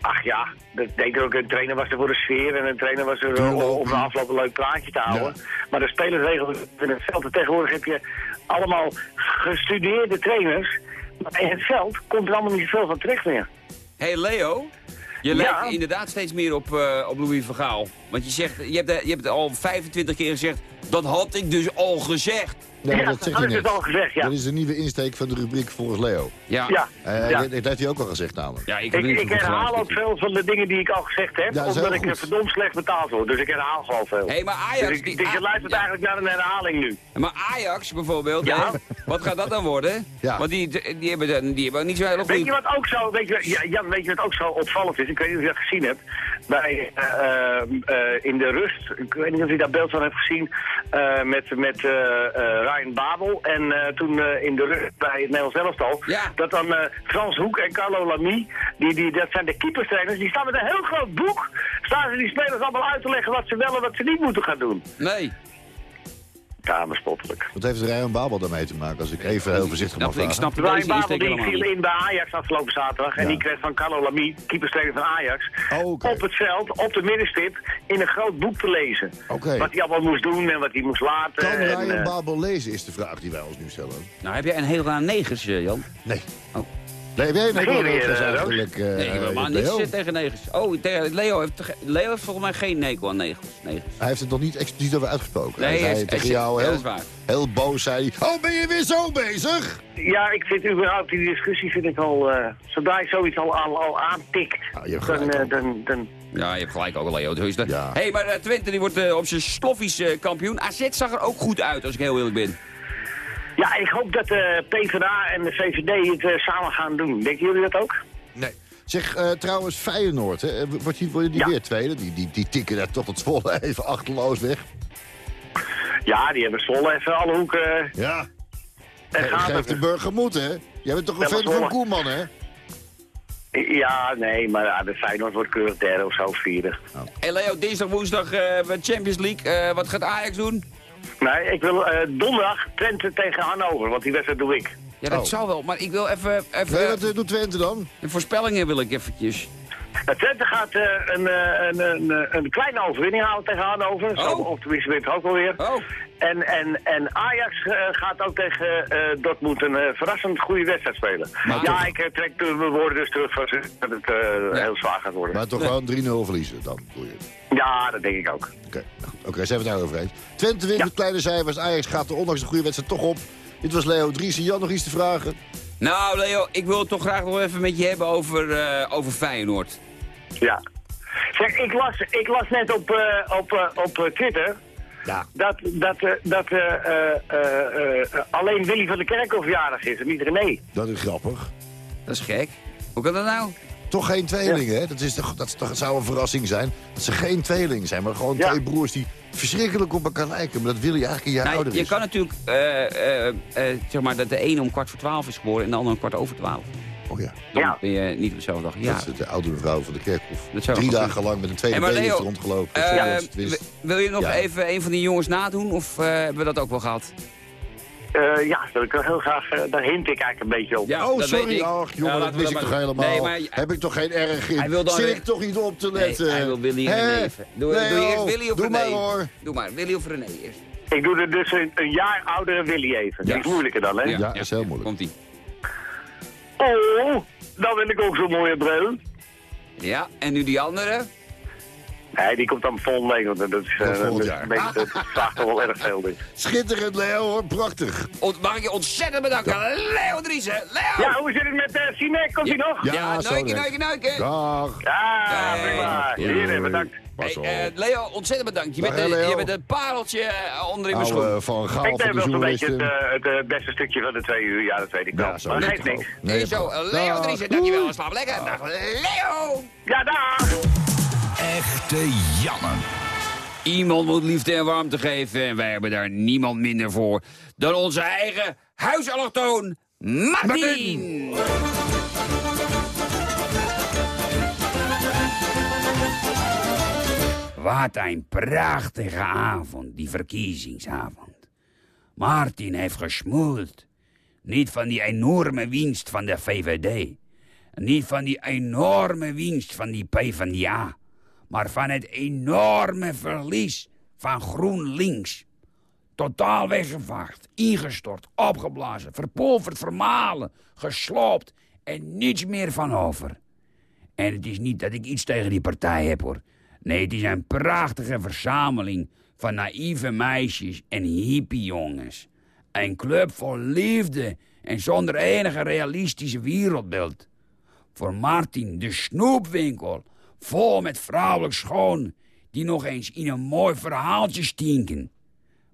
ach ja, dat deed er ook, een trainer was er voor de sfeer en een trainer was er om, om de afloop een leuk praatje te houden. Maar de spelersregels in het veld, en tegenwoordig heb je allemaal gestudeerde trainers. Maar in het veld komt er allemaal niet zoveel van terecht meer. hey Leo, je Ja. lijkt inderdaad steeds meer op, eh, op Louis van Gaal. Want je, zegt, je, hebt, eh, je hebt al 25 keer gezegd, dat had ik dus al gezegd. Nee, maar Ja, dat dat je is het al gezegd, ja. Dat is de nieuwe insteek van de rubriek volgens Leo. Ja, Ja, Eh, ja. dat, dat heeft hij ook al gezegd namelijk. ja ik, herhaal ook veel van de dingen die ik al gezegd heb, Ja, dat omdat ik goed. eh, verdomd slecht betaald word. Dus ik herhaal gewoon veel. Hé, maar dus Ajax... ik, dus je luistert ja. eigenlijk naar een herhaling nu. Maar Ajax bijvoorbeeld, Ja. hè? wat gaat dat dan worden? Ja. Want die, die, hebben, die hebben ook niet zo heel Weet je wat ook zo, weet je, ja, ja, weet je wat ook zo opvallend is? Ik weet niet of je dat gezien hebt. Bij, eh, eh, eh, in de rust, ik weet niet of je daar beeld van hebt gezien, eh, met, met Ryan Babel. En eh, toen eh, in de rust bij het Nederlands elftal, Ja. dat dan eh, Frans Hoek en Carlo Lamy, die, die, dat zijn de keeperstrainers, die staan met een heel groot boek. Staan ze die spelers allemaal uit te leggen wat ze wel en wat ze niet moeten gaan doen. Nee. Kamerspottelijk. Wat heeft Ryan Babel daarmee te maken, als ik even heel voorzichtig mag Snap, ik vragen? snap Ryan Babel die helemaal viel in bij Ajax afgelopen zaterdag. En Ja. die kreeg van Carlo Lamy, keeperstrainer van Ajax, Oh, op het veld, op de middenstip, in een groot boek te lezen. Wat hij allemaal moest doen en wat hij moest laten. Kan en, Ryan eh, Babel lezen, is de vraag die wij ons nu stellen. Nou, heb jij een hele aan negers, Jan? Nee. Oh. Nee, jij negers eh, eigenlijk? eh, Nee, helemaal Leo? eh, tegen negers. Oh, tegen, Leo, heeft, toch- Leo heeft volgens mij geen nekel aan negers. negers. Hij heeft het nog niet expliciet over uitgesproken. Nee, hij hij zei is- tegen jou heel, heel boos, zei hij, oh, ben je weer zo bezig? Ja, ik vind überhaupt die discussie vind ik al, eh zodra je zoiets al, al, al aantikt, Ah, je hebt dan, eh, Ja, je hebt gelijk ook, Leo. Ja. hey, maar Twente die wordt op zijn sloffies eh, kampioen. AZ zag er ook goed uit, als ik heel eerlijk ben. Ja, ik hoop dat de PvdA en de VVD het eh, samen gaan doen. Denken jullie dat ook? Nee. Zeg, eh, trouwens, Feyenoord, hè? Wordt die, worden die Ja. weer tweede? Die, die, die tikken daar tot het volle even achterloos weg. Ja, die hebben Zwolle even alle hoeken Ja, en Ge- geef de burger moed, hè? Jij bent toch een fan van Zwolle. Koeman, hè? Ja, nee, maar ja, de Feyenoord wordt keurig derde of zo, vierde. En Leo, dinsdag, woensdag eh, Champions League. Eh, wat gaat Ajax doen? Nee, ik wil eh, donderdag Twente tegen Hannover, want die wedstrijd doe ik. Ja, dat Oh. zou wel. Maar ik wil even... even Nee, wat eh, doet Twente dan? de voorspellingen wil ik eventjes. Uh, Twente gaat eh, een, eh, een, een, een, een kleine overwinning halen tegen Hannover. Zo, Oh. Of tenminste wint het ook wel weer. Oh, En, en, en Ajax eh, gaat ook tegen eh, Dortmund een eh, verrassend goede wedstrijd spelen. ja, ik eh, trek de mijn woorden dus terug van ze- dat het eh, heel zwaar gaat worden. Maar toch gewoon 3-0 verliezen dan, bedoel je? Ja, dat denk ik ook. Oké, nou goed. Oké, zijn we het daarover eens. Twente wint Ja. met kleine cijfers. Ajax gaat er ondanks de goede wedstrijd toch op. Dit was Leo Dries. Jan nog iets te vragen? Nou, Leo, ik wil het toch graag nog even met je hebben over, eh, over Feyenoord. Ja. Zeg, ik las, ik las net op, eh, op, eh, op Twitter Ja. dat, dat, dat eh, eh, eh, eh, alleen Willy van der Kerkhoff jarig is en niet René. Dat is grappig. Dat is gek. Hoe kan dat nou? Toch geen tweelingen, hè? Dat, is toch, dat, zou een verrassing zijn. Dat ze geen tweelingen zijn, maar gewoon Ja. twee broers die verschrikkelijk op elkaar lijken. Maar dat wil je eigenlijk een jaar Nou, ouder je is. kan natuurlijk, eh, eh, eh, zeg maar, dat de ene om kwart voor twaalf is geboren en de andere om kwart over twaalf. Oh ja, Dan Ja. ben je niet op dezelfde dag. Ja. dat is de oudere vrouw van de kerkhof. Drie dagen lang met een tweede Hey, been rondgelopen. Wil je nog Ja. even een van die jongens nadoen of hebben we dat ook wel gehad? Eh, ja, dat ik heel graag, eh, daar hint ik eigenlijk een beetje op. Ja, oh, dat sorry. Ach, Ja, jongen, dat wist ik dat toch helemaal. Nee, maar- Heb ik toch geen erg in. Hij wil dan Zit weer- ik toch niet op te Nee, letten? hij wil Willy en René even. Doe, doe je eerst Willy of doe René? maar hoor. Doe maar, Willy of René eerst. Ik doe er dus een, een jaar oudere Willy even. Ja. Die is moeilijker dan, hè? Ja, is heel moeilijk. Komt-ie. Oh, dan wil ik ook zo'n mooie bril. Ja, en nu die andere. Nee, die komt dan volgende week, want dat is, eh, dat- jaar. dat vraagt toch wel erg veel, dit. Schitterend, Leo, hoor. Prachtig. Ont- mag ik je ontzettend bedanken. Leo Driessen. Leo! Ja, hoe zit het met uh, Sinek? Komt hij nog? Ja, Ja, zo neuken, direct. neuken, neuken. Dag. Ja, prima. Heren, bedankt. Pas Hey, op. eh, Leo, ontzettend bedankt. Je Dag, bent, je bent een pareltje eh, onder in mijn schoen. Van Gaal Ik de wel zo'n beetje het, eh, eh, beste stukje van de twee uur. Ja, dat weet ik wel. Ja, maar geeft niks. Nee, Nee, zo, eh, Leo Driessen, dankjewel. Slaap lekker. Dag, Leo! Ja, dag! Echte Janne. Iemand moet liefde en warmte geven en wij hebben daar niemand minder voor dan onze eigen huisallochtoon Martin. Wat een prachtige avond, die verkiezingsavond. Martin heeft gesmoeld. Niet van die enorme winst van de VVD. Niet van die enorme winst van die PvdA. Maar van het enorme verlies van GroenLinks. Totaal weggevaagd, ingestort, opgeblazen, verpulverd, vermalen, gesloopt en niets meer van over. En het is niet dat ik iets tegen die partij heb hoor. Nee, het is een prachtige verzameling van naïeve meisjes en hippiejongens. Een club vol liefde en zonder enige realistische wereldbeeld. Voor Martin de snoepwinkel, vol met vrouwelijk schoon... die nog eens in een mooi verhaaltje stinken.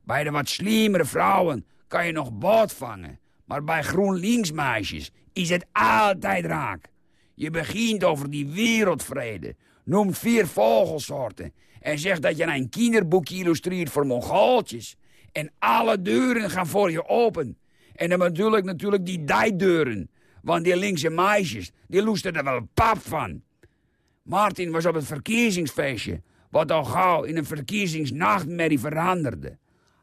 Bij de wat slimmere vrouwen kan je nog boot vangen... maar bij GroenLinks-meisjes is het altijd raak. Je begint over die wereldvrede, noemt vier vogelsoorten... en zegt dat je een kinderboekje illustreert voor Mongooltjes... en alle deuren gaan voor je open... En dan ik natuurlijk die dijdeuren. Want die linkse meisjes, die loesten er wel pap van. Martin was op het verkiezingsfeestje, wat al gauw in een verkiezingsnachtmerrie veranderde.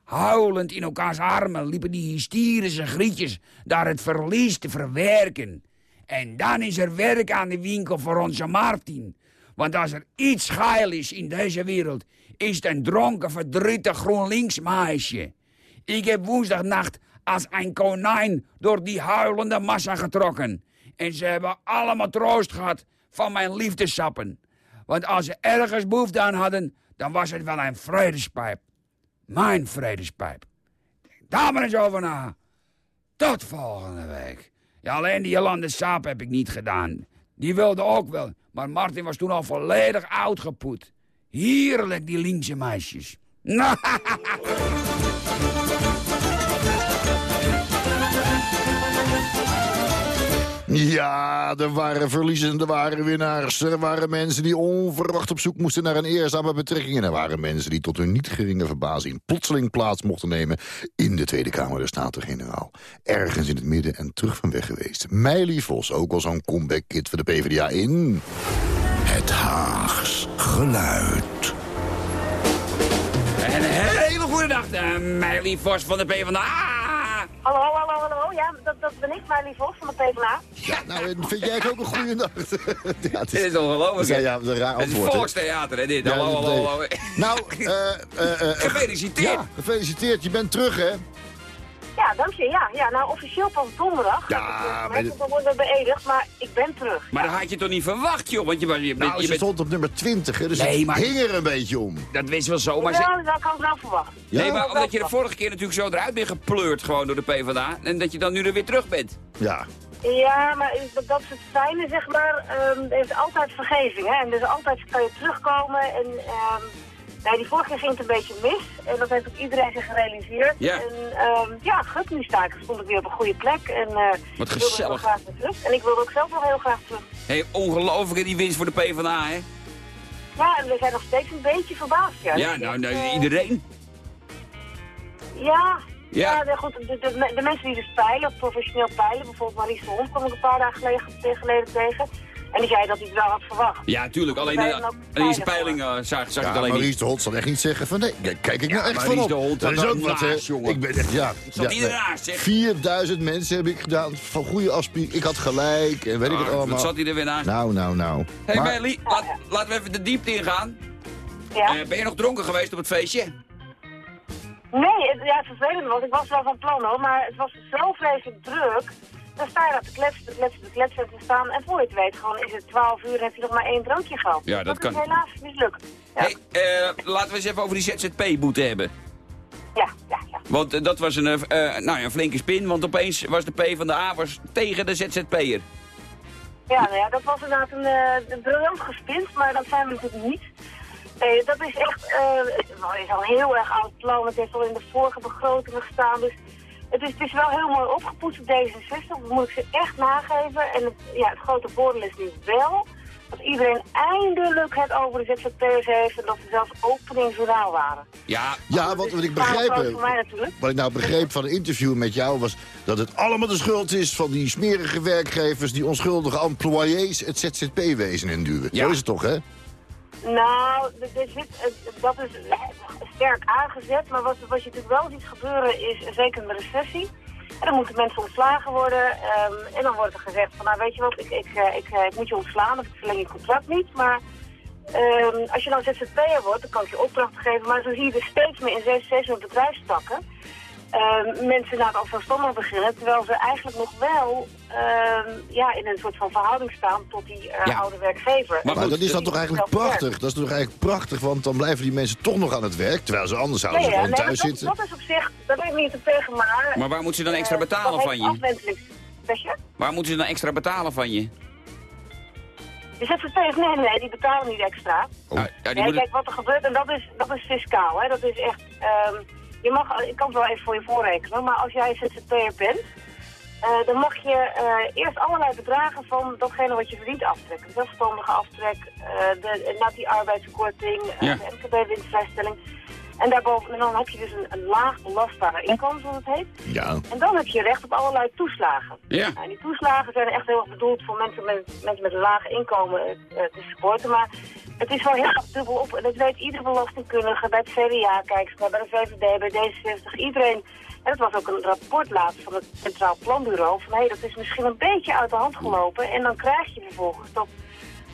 Huilend in elkaars armen liepen die hysterische grietjes daar het verlies te verwerken. En dan is er werk aan de winkel voor onze Martin. Want als er iets geil is in deze wereld, is het een dronken, verdrietig GroenLinks meisje. Ik heb woensdagnacht als een konijn door die huilende massa getrokken. En ze hebben allemaal troost gehad van mijn liefdesappen. Want als ze ergens behoefte aan hadden, dan was het wel een vredespijp. Mijn vredespijp. Daar maar eens over na. Tot volgende week. Ja, alleen die Jolande Saap heb ik niet gedaan. Die wilde ook wel, maar Martin was toen al volledig uitgepoet. Heerlijk, die linkse meisjes. Ja, er waren verliezers en er waren winnaars. Er waren mensen die onverwacht op zoek moesten naar een eerzame betrekking. En er waren mensen die tot hun niet geringe verbazing plotseling plaats mochten nemen in de Tweede Kamer der Staten-Generaal. Ergens in het midden en terug van weg geweest. Meili Vos, ook al zo'n comeback-kid voor de PvdA in... Het Haags geluid. En een hele goede dag, uh, Meili Vos van de PvdA. Hallo, hallo, hallo. Ja, dat, dat ben ik, Meili Vos van de PvdA. Ja, nou, vind jij het ook een goede nacht? ja, het Dit is ongelooflijk. Ja, ja, dat is een raar Het is antwoord. volkstheater, hè, dit. Ja, hallo, hallo, is- hallo. Nou, eh, eh, eh, Gefeliciteerd. Ja, gefeliciteerd. Je bent terug, hè? Ja, dank je. Ja, ja nou officieel pas donderdag. Ja, maar dan worden we beëdigd, maar ik ben terug. Maar dat had je toch niet verwacht, joh? Want je, was- je, bent, Nou, je ze bent... stond op nummer 20, hè? Dus Nee, het maar- hing er een beetje om. Dat wist wel zo, maar... ze- Ja, dat kan ik wel verwachten. Ja? Nee, maar omdat je de vorige keer natuurlijk zo eruit bent gepleurd gewoon door de PvdA. En dat je dan nu er weer terug bent. Ja. Ja, maar dat- dat is het fijne, zeg maar. ehm, er is altijd vergeving, hè. En dus altijd kan je terugkomen. En ehm, nee, die vorige keer ging het een beetje mis. En dat heeft ook iedereen zich gerealiseerd. Ja. En ehm, ja, gut, nu sta ik, stond ik weer op een goede plek. En eh Wat ik gezellig. graag weer terug. En ik wilde ook zelf nog heel graag terug. Hé, hey, ongelooflijk die winst voor de PvdA, hè? Ja, en we zijn nog steeds een beetje verbaasd, ja. Ja, nou, nou, iedereen. Ja, Ja. ja. de, goed, de, de, de mensen die dus peilen, professioneel peilen, bijvoorbeeld Maries de Hond kwam ik een paar dagen geleden, geleden tegen. En die zei dat hij het wel had verwacht. Ja, tuurlijk. Alleen de, hebben ook aan deze peiling eh, zag, zag ik Ja, het alleen niet. Maurice de Hond zal echt niet zeggen van nee, kijk ik Ja, nou echt Maurice van op. de Hond dat is ook wat, hè. naast, jongen. Ik ben echt, ja. Zat ja, zeg? 4000 mensen heb ik gedaan van goede afspraak. Ik had gelijk en weet ik het Ah, allemaal. wat zat hij er weer naast? Nou, nou, nou. Hé, hey, Maar- laat, laten we even de diepte ingaan. Ja? Eh, ben je nog dronken geweest op het feestje? Nee, het, ja, het vervelende was, ik was wel van plan hoor, maar het was zo vreselijk druk. Dan sta je daar te kletsen, te kletsen, te kletsen en te staan. En voor je het weet, gewoon is het 12 uur en heb je nog maar één drankje gehad. Ja, dat kan. is helaas mislukt. Ja, Hey, eh, laten we eens even over die ZZP-boete hebben. ja, ja. ja. Want eh, dat was een, eh, nou, ja, een flinke spin, want opeens was de P van de A was tegen de ZZP'er. Ja, nou ja, dat was inderdaad een, een briljant gespint, maar dat zijn we natuurlijk niet. Nee, dat is echt, eh, het is al een heel erg oud plan. Het heeft al in de vorige begrotingen gestaan. Dus het is, het is wel heel mooi opgepoetst op D66. Dat moet ik ze echt nageven. En het, ja, het grote voordeel is nu wel dat iedereen eindelijk het over de ZZP'ers heeft. En dat ze zelfs openingsjournaal waren. Ja, Ja, wat, wat ik begrijp, Voor eh, wat ik nou begreep van een interview met jou was dat het allemaal de schuld is van die smerige werkgevers, die onschuldige employés het ZZP-wezen induwen. Ja. Zo is het toch, hè? Nou, eh, dat is sterk aangezet. Maar wat, wat je natuurlijk wel ziet gebeuren is, zeker de recessie, En dan moeten mensen ontslagen worden. ehm, en dan wordt er gezegd van, nou weet je wat, ik, ik, eh, ik, eh, ik moet je ontslaan of ik verleng je contract niet. Maar ehm, als je nou ZZP'er wordt, dan kan ik je opdrachten geven. Maar zo zie je er steeds meer in steeds meer bedrijfstakken. Ehm, mensen naar het zelfstandig beginnen, terwijl ze eigenlijk nog wel ehm, ja, in een soort van verhouding staan tot die eh, Ja. oude werkgever. Maar Maar goed, dat is dan toch eigenlijk prachtig? Dat is toch eigenlijk prachtig, want dan blijven die mensen toch nog aan het werk. Terwijl ze anders zouden ze gewoon nee, thuis dat, zitten. dat is op zich, daar ben ik niet op tegen, maar... Maar waar moeten ze dan extra eh, betalen dat van je? je? Waar moeten ze dan extra betalen van je? De ZZP'ers, nee, nee, die betalen niet extra. Oh. Ja, ja, die Nee, moeten- kijk, wat er gebeurt, en dat is, dat is fiscaal, hè. Dat is echt... ehm, je mag, ik kan het wel even voor je voorrekenen, maar als jij ZZP'er bent... eh, dan mag je eh, eerst allerlei bedragen van datgene wat je verdient aftrekken. De zelfstandige aftrek, eh de NATI-arbeidskorting, eh, Ja. de MKB-winstvrijstelling. En, daarboven, en dan heb je dus een, een laag belastbare inkomen, zoals het heet. Ja. En dan heb je recht op allerlei toeslagen. Ja. En die toeslagen zijn echt heel erg bedoeld voor mensen met, mensen met een laag inkomen te supporten. Maar het is wel heel erg dubbel op. En dat weet iedere belastingkundige bij het CDA, naar bij de VVD, bij D66, iedereen. En dat was ook een rapport laatst van het Centraal Planbureau. Van hé, hey, dat is misschien een beetje uit de hand gelopen. En dan krijg je vervolgens dat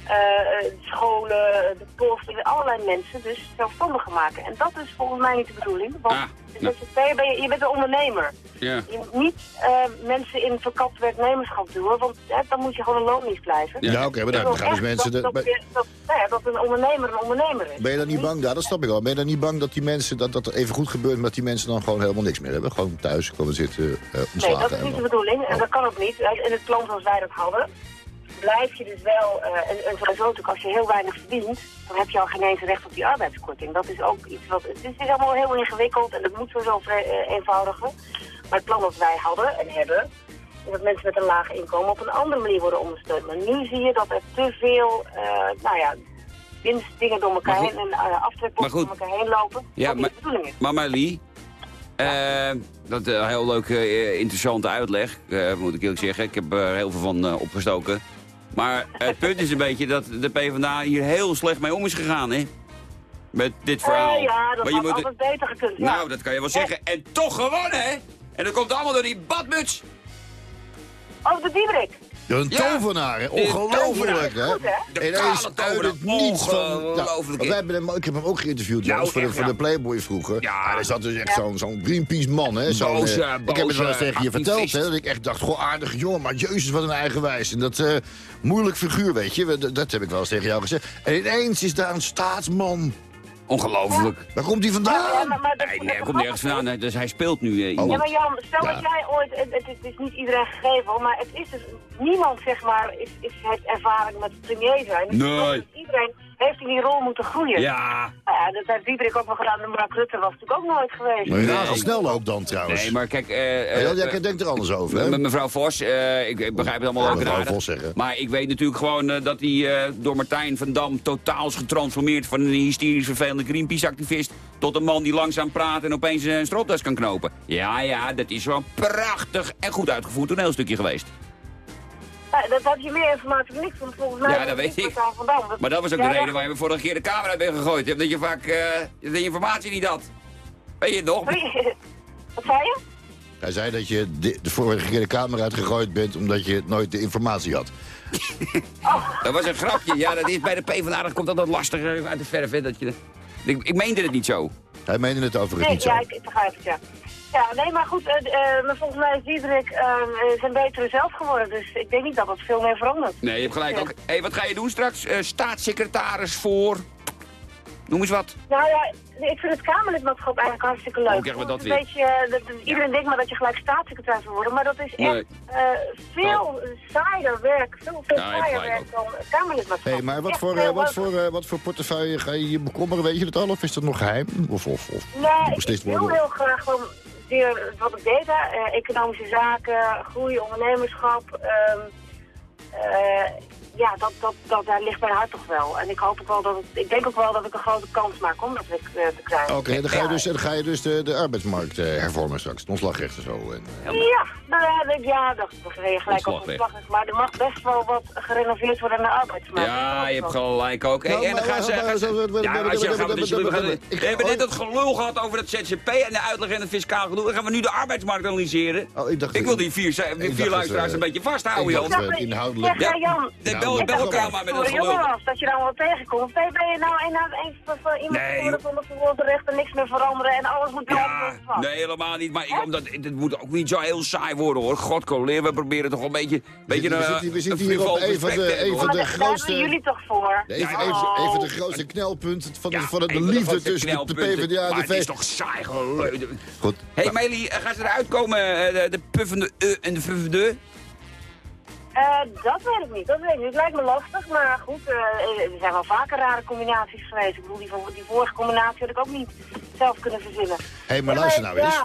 eh, eh, scholen, de post, allerlei mensen dus zelfstandiger maken. En dat is volgens mij niet de bedoeling. Want Ah, dus nou. Ben je, je bent een ondernemer. Ja. Je moet niet eh, mensen in verkapt werknemerschap duwen, want hè, dan moet je gewoon een loondienst blijven. Ja, oké, daar wil gaan dus mensen... Dat, nou ja, dat een ondernemer een ondernemer is. Ben je dan niet bang? Ja, dat snap ik wel. Ben je dan niet bang dat die mensen, dat dat even goed gebeurt, maar dat die mensen dan gewoon helemaal niks meer hebben? Gewoon thuis komen zitten, eh Nee, dat is niet de dan- bedoeling en dat kan ook niet. In het plan zoals wij dat hadden, blijf je dus wel, eh, en, en sowieso natuurlijk als je heel weinig verdient, dan heb je al geen eens recht op die arbeidskorting. Dat is ook iets wat, het is, is allemaal heel ingewikkeld en dat moet sowieso vrij, eh, eenvoudigen. Maar het plan dat wij hadden en hebben, is dat mensen met een laag inkomen op een andere manier worden ondersteund. Maar nu zie je dat er te veel, eh, nou ja, winstdingen door elkaar goed- heen en uh, aftrekposten door elkaar heen lopen. Ja, maar- de bedoeling is. Maar Marlie, eh, dat is een heel leuke, interessante uitleg, moet ik eerlijk zeggen. Ik heb er heel veel van opgestoken. Maar het punt is een beetje dat de PvdA hier heel slecht mee om is gegaan, hè? Met dit verhaal. Eh, ja, dat Maar had je moet- beter gekund. ja. Nou, dat kan je wel zeggen. En toch gewonnen, hè? En dat komt allemaal door die badmuts. Oh, de Diederik. Een Ja. tovenaar, hè? Die Ongelooflijk, hè? Ineens uit het niets van... Ja, Ongelooflijk. hebben hem, ik heb hem ook geïnterviewd, Ja, Jans, ook voor, de, voor ja. de Playboy vroeger. Ja. Er zat dus echt Ja. zo'n zo'n Greenpeace-man, hè? Boze, eh, ik heb het wel eens tegen je verteld, hè? Dat ik echt dacht, goh, aardige jongen, maar jezus, wat een eigenwijs. En dat eh, moeilijk figuur, weet je. Dat, dat heb ik wel eens tegen jou gezegd. En ineens is daar een staatsman. Ongelooflijk. Waar komt hij Ja, vandaan? maar, maar dat- Nee, dat nee, hij komt nergens vandaan. Dus hij speelt nu eh, Oh. Ja, maar Jan, stel Ja. dat jij ooit, het, het, het is niet iedereen gegeven hoor, maar het is dus, niemand zeg maar, is, is het ervaring met premier zijn. Dus Nee. iedereen heeft in die rol moeten groeien. Ja. Nou ja, dat heeft Diederik ook wel gedaan, en Mark Rutte was natuurlijk ook nooit geweest. Maar Nee. snel ook dan, trouwens. Nee, maar kijk... eh, Ja, eh, jij denkt er anders over, hè? Met mevrouw Vos, eh, ik, ik begrijp het allemaal Ja, ook mevrouw. Vos zeggen. Maar ik weet natuurlijk gewoon eh, dat hij eh, door Martijn van Dam totaal is getransformeerd... van een hysterisch vervelende Greenpeace-activist... tot een man die langzaam praat en opeens een stropdas kan knopen. Ja, ja, dat is wel prachtig en goed uitgevoerd toneelstukje geweest. Ja, dat had je meer informatie van niks, want volgens mij... Ja, dat weet niet ik. Dat- Maar dat was ook Ja, de ja. reden waarom je vorige keer de camera uit bent gegooid hebt. Dat je vaak eh, dat je informatie niet had. Weet je het nog? Wat zei je? Hij zei dat je de, de vorige keer de camera uitgegooid bent... omdat je nooit de informatie had. Dat was een grapje. Ja, dat is bij de PvdA, dat komt altijd lastiger uit de verf. Hè, dat je, ik, ik meende het niet zo. Hij meende het overigens Nee, niet zo. ja, ik, ik begrijp het, ja. Ja, nee, maar goed, eh, eh, maar volgens mij is Diederik eh, zijn betere zelf geworden, dus ik denk niet dat dat veel meer verandert. Nee, je hebt gelijk ook. Hé, hey, wat ga je doen straks? Eh, staatssecretaris voor... Noem eens wat. Nou ja, ik vind het Kamerlidmaatschap eigenlijk hartstikke leuk. We dat weer? Een beetje, dat- dat- iedereen denkt maar dat je gelijk staatssecretaris wil worden, maar dat is echt Nee. eh, veel saaier werk, veel, veel hebt saaier werk dan Kamerlidmaatschap. Hey, maar wat Echt voor, wat, voor, eh, wat voor portefeuille ga je je bekommeren? Weet je dat al? Of is dat nog geheim? Of, of, of Nee, ik, wil worden? heel graag gewoon wat ik deed. Eh, economische zaken, groei, ondernemerschap. eh, ja, dat, dat, dat, daar ligt mijn hart toch wel. En ik hoop ook wel dat het, ik denk ook wel dat ik een grote kans maak om dat ik eh, te krijgen. Oké, dan ga je Ja. dus, dan ga je dus de, de arbeidsmarkt eh, hervormen straks. De ontslagrechten zo. En, eh. Ja, nou ja, dat- ja, dat dat je gelijk op Ontslagrecht. ontslag. Maar er mag best wel wat gerenoveerd worden aan de arbeidsmarkt. Ja, je hebt gelijk ook. Hey, Nou, en dan gaan ze... we dus- hebben net dat gelul gehad over het ZZP en de uitleg en het fiscaal gedoe. Dan gaan we nu de arbeidsmarkt analyseren. Oh, ik dacht- Ik wil die vier, vier dat, luisteraars eh, een beetje vasthouden, ik Jan. eh, inhoudelijk- ja, Jan. De Nou, bel, bel elkaar maar met dat Voor jongen gelul. was, dat je dan wel tegenkomt. Ben ben je nou een, een, een, van iemand Nee, geworden zonder verwoordrecht en niks meer veranderen en alles moet blijven Ja, nee, helemaal niet. Maar ik, omdat, het moet ook niet zo heel saai worden, hoor. God, collega, we proberen toch een beetje, beetje we een, zitten, we een zitten hier op een van de, een van de daar grootste... jullie toch voor? Even, Ja, even, even de grootste knelpunten van, de, Ja, van de een liefde tussen de. PvdA en Maar de het is toch saai geleuter. Goed. Hé, hey, Meili, eh, gaan ze eruit komen, eh, de, de puffende e en de puffende? Eh, dat weet ik niet, dat weet ik niet. Het lijkt me lastig, maar goed, eh, er zijn wel vaker rare combinaties geweest. Ik bedoel, die, die vorige combinatie had ik ook niet zelf kunnen verzinnen. Hé, maar Ja, luister nou ja,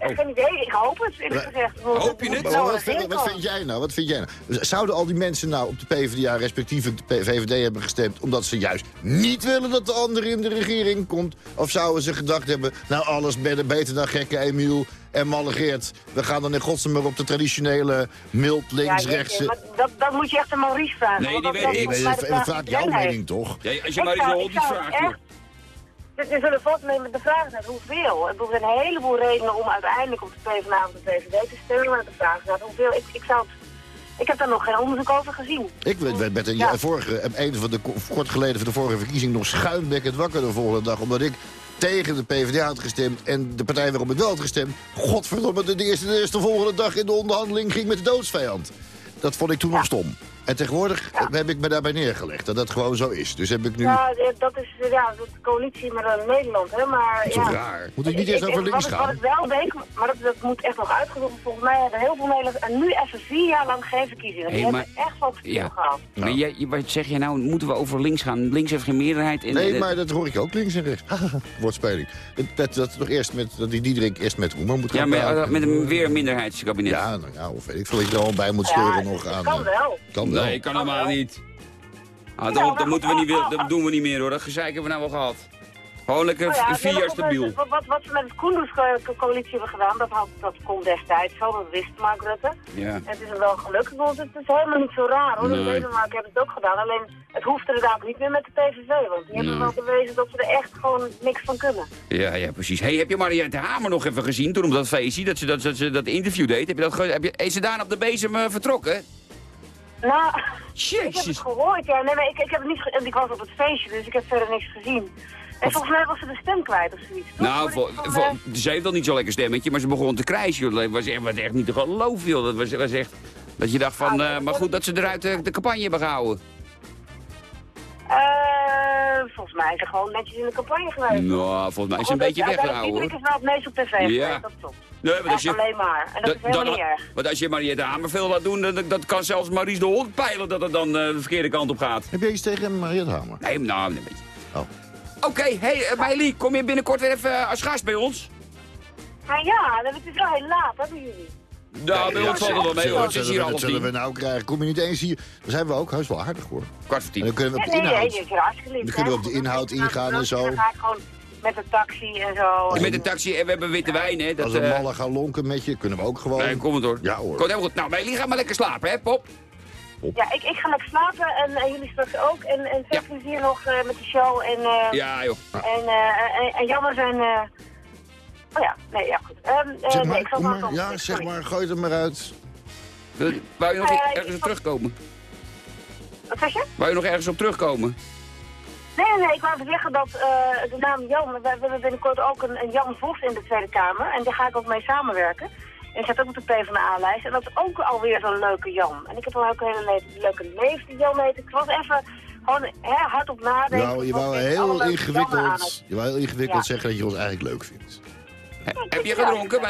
Geen idee, ik hoop het, eerlijk Maar- gezegd. Hoop je het? Nou, wat, vind, wat vind jij nou? Wat vind jij nou? Zouden al die mensen nou op de PvdA respectievelijk de VVD hebben gestemd... omdat ze juist niet willen dat de andere in de regering komt? Of zouden ze gedacht hebben... nou, alles beter, dan gekke Emiel en Malle Geert. We gaan dan in godsnaam maar op de traditionele mild Ja, jeetje, maar dat, dat moet je echt aan Maurice vragen. Nee, want die dat- weet ik. de vraag jouw mening, toch? Ja, als je Ik zou- ik honderd zou vraagt, Er er zullen vast mee met de vraag zijn hoeveel. Er zijn een heleboel redenen om uiteindelijk op de PvdA of de VVD te stemmen. Maar de vraag is hoeveel. Ik, ik, zou het, ik heb daar nog geen onderzoek over gezien. Ik werd, met een, Ja. vorige, een van de, kort geleden van de vorige verkiezing nog schuimbekkend wakker de volgende dag. Omdat ik tegen de PvdA had gestemd en de partij waarop ik wel had gestemd... godverdomme, de, de eerste, de eerste volgende dag in de onderhandeling ging met de doodsvijand. Dat vond ik toen nog stom. En tegenwoordig heb ik me daarbij neergelegd dat dat gewoon zo is. Dus heb ik nu... Ja, dat is ja, de coalitie met Nederland, hè. Maar, Dat is ja. raar? Moet ik niet eerst over links ik- gaan? Wat ik wel denk, maar dat, dat moet echt nog uitgezocht Volgens mij hebben heel veel Nederlanders en nu even vier jaar lang geen verkiezingen. Die Hey, hebben maar- echt wat Ja. gehad. Maar jij, je- wat zeg je nou, moeten we over links gaan? Links heeft geen meerderheid. En, Nee, maar dat hoor ik ook links en rechts. Woordspeling. Dat, dat, dat, nog eerst met, dat die Diederik eerst met Roemer moet Ja, gaan maar praten. eh, met een weer minderheidskabinet. Ja, nou ja, of weet ik veel dat je er al bij moet Ja, scheuren het nog aan. kan eh, wel. Kan wel. Nee, kan helemaal niet. Ah, moeten we niet, weer- ah, dat ah, doen we niet meer hoor. Dat gezeik hebben we nou wel gehad. Gewoon lekker Nou ja, vier jaar stabiel. Wat, wat, wat ze met het Koenderscoalitie hebben gedaan, dat, had, dat kon destijds zo, dat wist Mark Rutte. Ja. Het is hem wel. Ik bedoel, Het is helemaal niet zo raar hoor. Nee. Nee. Denemarken hebben het ook gedaan. Alleen het hoeft inderdaad niet meer met de PVV. Want die hebben Nee. wel bewezen dat ze er echt gewoon niks van kunnen. Ja, ja, precies. Hey, heb je Mariette Hamer nog even gezien toen op dat feestje, dat ze dat, dat, ze dat interview deed? Heb je dat, ge- heb je, is ze daar op de bezem eh, vertrokken? Nou, ik heb het Jezus. gehoord. Ja, nee, maar ik, ik, heb het niet, ik was op het feestje, dus ik heb verder niks gezien. En volgens mij was ze de stem kwijt of zoiets. Nou, Hoorde ik vo- van, vo- eh, ze heeft al niet zo'n lekker stemmetje, maar ze begon te krijsen. joh. Dat was echt, was echt niet te geloven, joh. Dat was, was echt... Dat je dacht van, eh, maar goed dat ze eruit de, de campagne hebben gehouden. Volgens mij is ze gewoon netjes in de campagne geweest. Nou, volgens mij is ze een beetje weggehouden, hoor. is wel het meest op tv geweest, Ja. dat klopt. Nee, maar als Echt je, alleen maar. En dat, is helemaal niet erg. want als je Mariette Hamer veel laat doen, dan, dat kan zelfs Maries de Hond peilen dat het dan eh, de verkeerde kant op gaat. Heb jij iets tegen Mariette Hamer? Nee, nou, een beetje. Oh. Oké, hey, uh, kom je binnenkort weer even eh, als gast bij ons? Maar ja, dan is het wel heel laat, hebben jullie. Nou, bij ons valt het wel mee, hoor. Zullen, Het is zullen hier we, half zullen we tien. nou krijgen? Kom je niet eens hier? Dan zijn we ook heus wel aardig hoor. Kwart voor En dan tien. kunnen we op de inhoud. Dan kunnen we op de inhoud ingaan en zo. Dan ga ik gewoon met de taxi en zo. Met de taxi en we hebben witte wijn, hè. Dat, Als we eh, mallen gaan lonken met je, kunnen we ook gewoon. Nee, kom het hoor. Ja, hoor. Komt helemaal goed. Nou, Meili, ga maar lekker slapen, hè, Pop? Ja, ik, ik ga lekker slapen en, en jullie straks ook. En, en veel plezier nog eh, met de show. En, eh, Ja, joh. en, eh, en, en jammer zijn... Oh ja, nee, ja goed. Ehm, eh, Zeg nee, maar, ik zal Ja, zeg Sorry. maar, gooi het er maar uit. Wil- Wou je nog Eh, ergens op terugkomen? Wat zeg je? Wou je nog ergens op terugkomen? Nee, nee, nee, ik wou even zeggen dat eh, de naam Jan, we, we hebben binnenkort ook een, een Jan Vos in de Tweede Kamer. En daar ga ik ook mee samenwerken. En staat ook op de PvdA-lijst. En dat is ook alweer zo'n leuke Jan. En ik heb al ook een hele le- leuke neef die Jan heet. Ik was even gewoon hè, hard op nadenken. Nou, je wou heel ingewikkeld, je wou heel ingewikkeld Ja. zeggen dat je ons eigenlijk leuk vindt. He- heb je gedronken,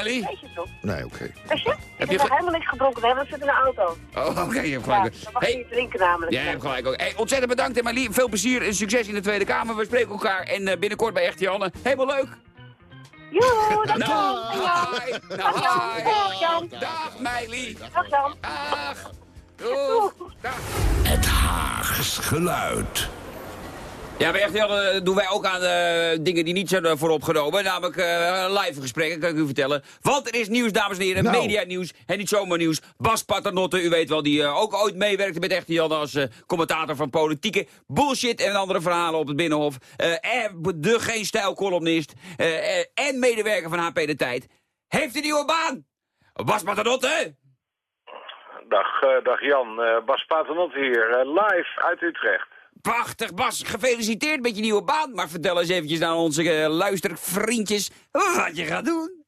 je toch? Nee, oké. Weet je? Ik heb je helemaal niks gedronken. We hebben het in de auto. Oh, oké, je hebt Ja, gelijk. dan mag je Hey, niet drinken namelijk. jij hebt gelijk ook. Hey, ontzettend bedankt, Meili. Veel plezier en succes in de Tweede Kamer. We spreken elkaar en eh, binnenkort bij Echte Janne. Helemaal leuk. Joe, dag Nou, Jan. Nou, Dag Jan. Dag Jan. Dag, Meili. Dag Jan. Dag. Doeg. Dag. Het Haags geluid. Ja, maar echt, doen wij ook aan eh, dingen die niet zijn eh, vooropgenomen. Namelijk eh, live gesprekken, kan ik u vertellen. Want er is nieuws, dames en heren. Nou. Media nieuws en niet zomaar nieuws. Bas Paternotte, u weet wel, die eh, ook ooit meewerkte met Echte Jan... als eh, commentator van politieke bullshit en andere verhalen op het Binnenhof. Eh, en de geen stijl columnist en medewerker van HP De Tijd. Heeft een nieuwe baan. Bas Paternotte. Dag, eh, dag Jan, Eh, Bas Paternot hier, eh, live uit Utrecht. Prachtig, Bas. Gefeliciteerd met je nieuwe baan. Maar vertel eens eventjes aan onze uh, luistervriendjes wat je gaat doen.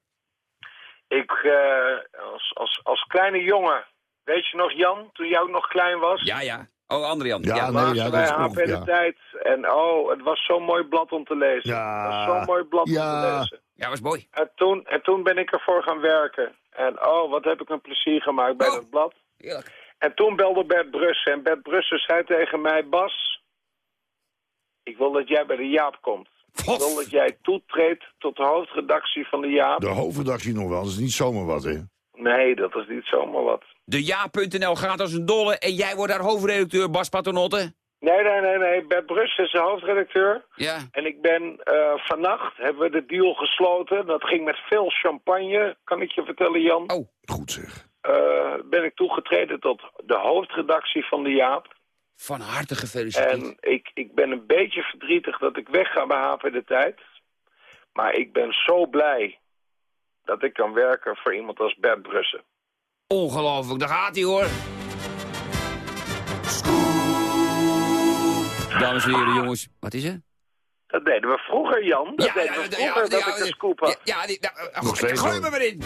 Ik, eh, als, als, als kleine jongen, weet je nog Jan, toen jij ook nog klein was? Ja, ja. Oh, andere Jan. Ja, nee, lazen ja, dat is de ja. tijd. En oh, het was zo'n mooi blad om te lezen. Ja. Het was zo'n mooi blad om Ja. te lezen. Ja, was mooi. En toen, en toen ben ik ervoor gaan werken. En oh, wat heb ik een plezier gemaakt bij Oh. dat blad. Heerlijk. En toen belde Bert Brussen. En Bert Brussen zei tegen mij, Bas, ik wil dat jij bij de Jaap komt. Ik wil dat jij toetreedt tot de hoofdredactie van de Jaap. De hoofdredactie nog wel, dat is niet zomaar wat, hè? Nee, dat is niet zomaar wat. De ja.nl gaat als een dolle en jij wordt daar hoofdredacteur, Bas Paternotte. Nee, nee, nee, nee. Bert Brussen is de hoofdredacteur. Ja. En ik ben eh, vannacht, hebben we de deal gesloten. Dat ging met veel champagne, kan ik je vertellen, Jan. Oh. Goed zeg. Eh, ben ik toegetreden tot de hoofdredactie van de Jaap. Van harte gefeliciteerd. En ik, ik ben een beetje verdrietig dat ik wegga bij HP de Tijd. Maar ik ben zo blij dat ik kan werken voor iemand als Bert Brussen. Ongelooflijk, daar gaat hij hoor. Dames en heren, jongens. Wat is er? Dat deden we vroeger, Jan. Dat deden we vroeger, dat ik een scoop had. Ja, ja, die, nou, Nog gooi- me maar in.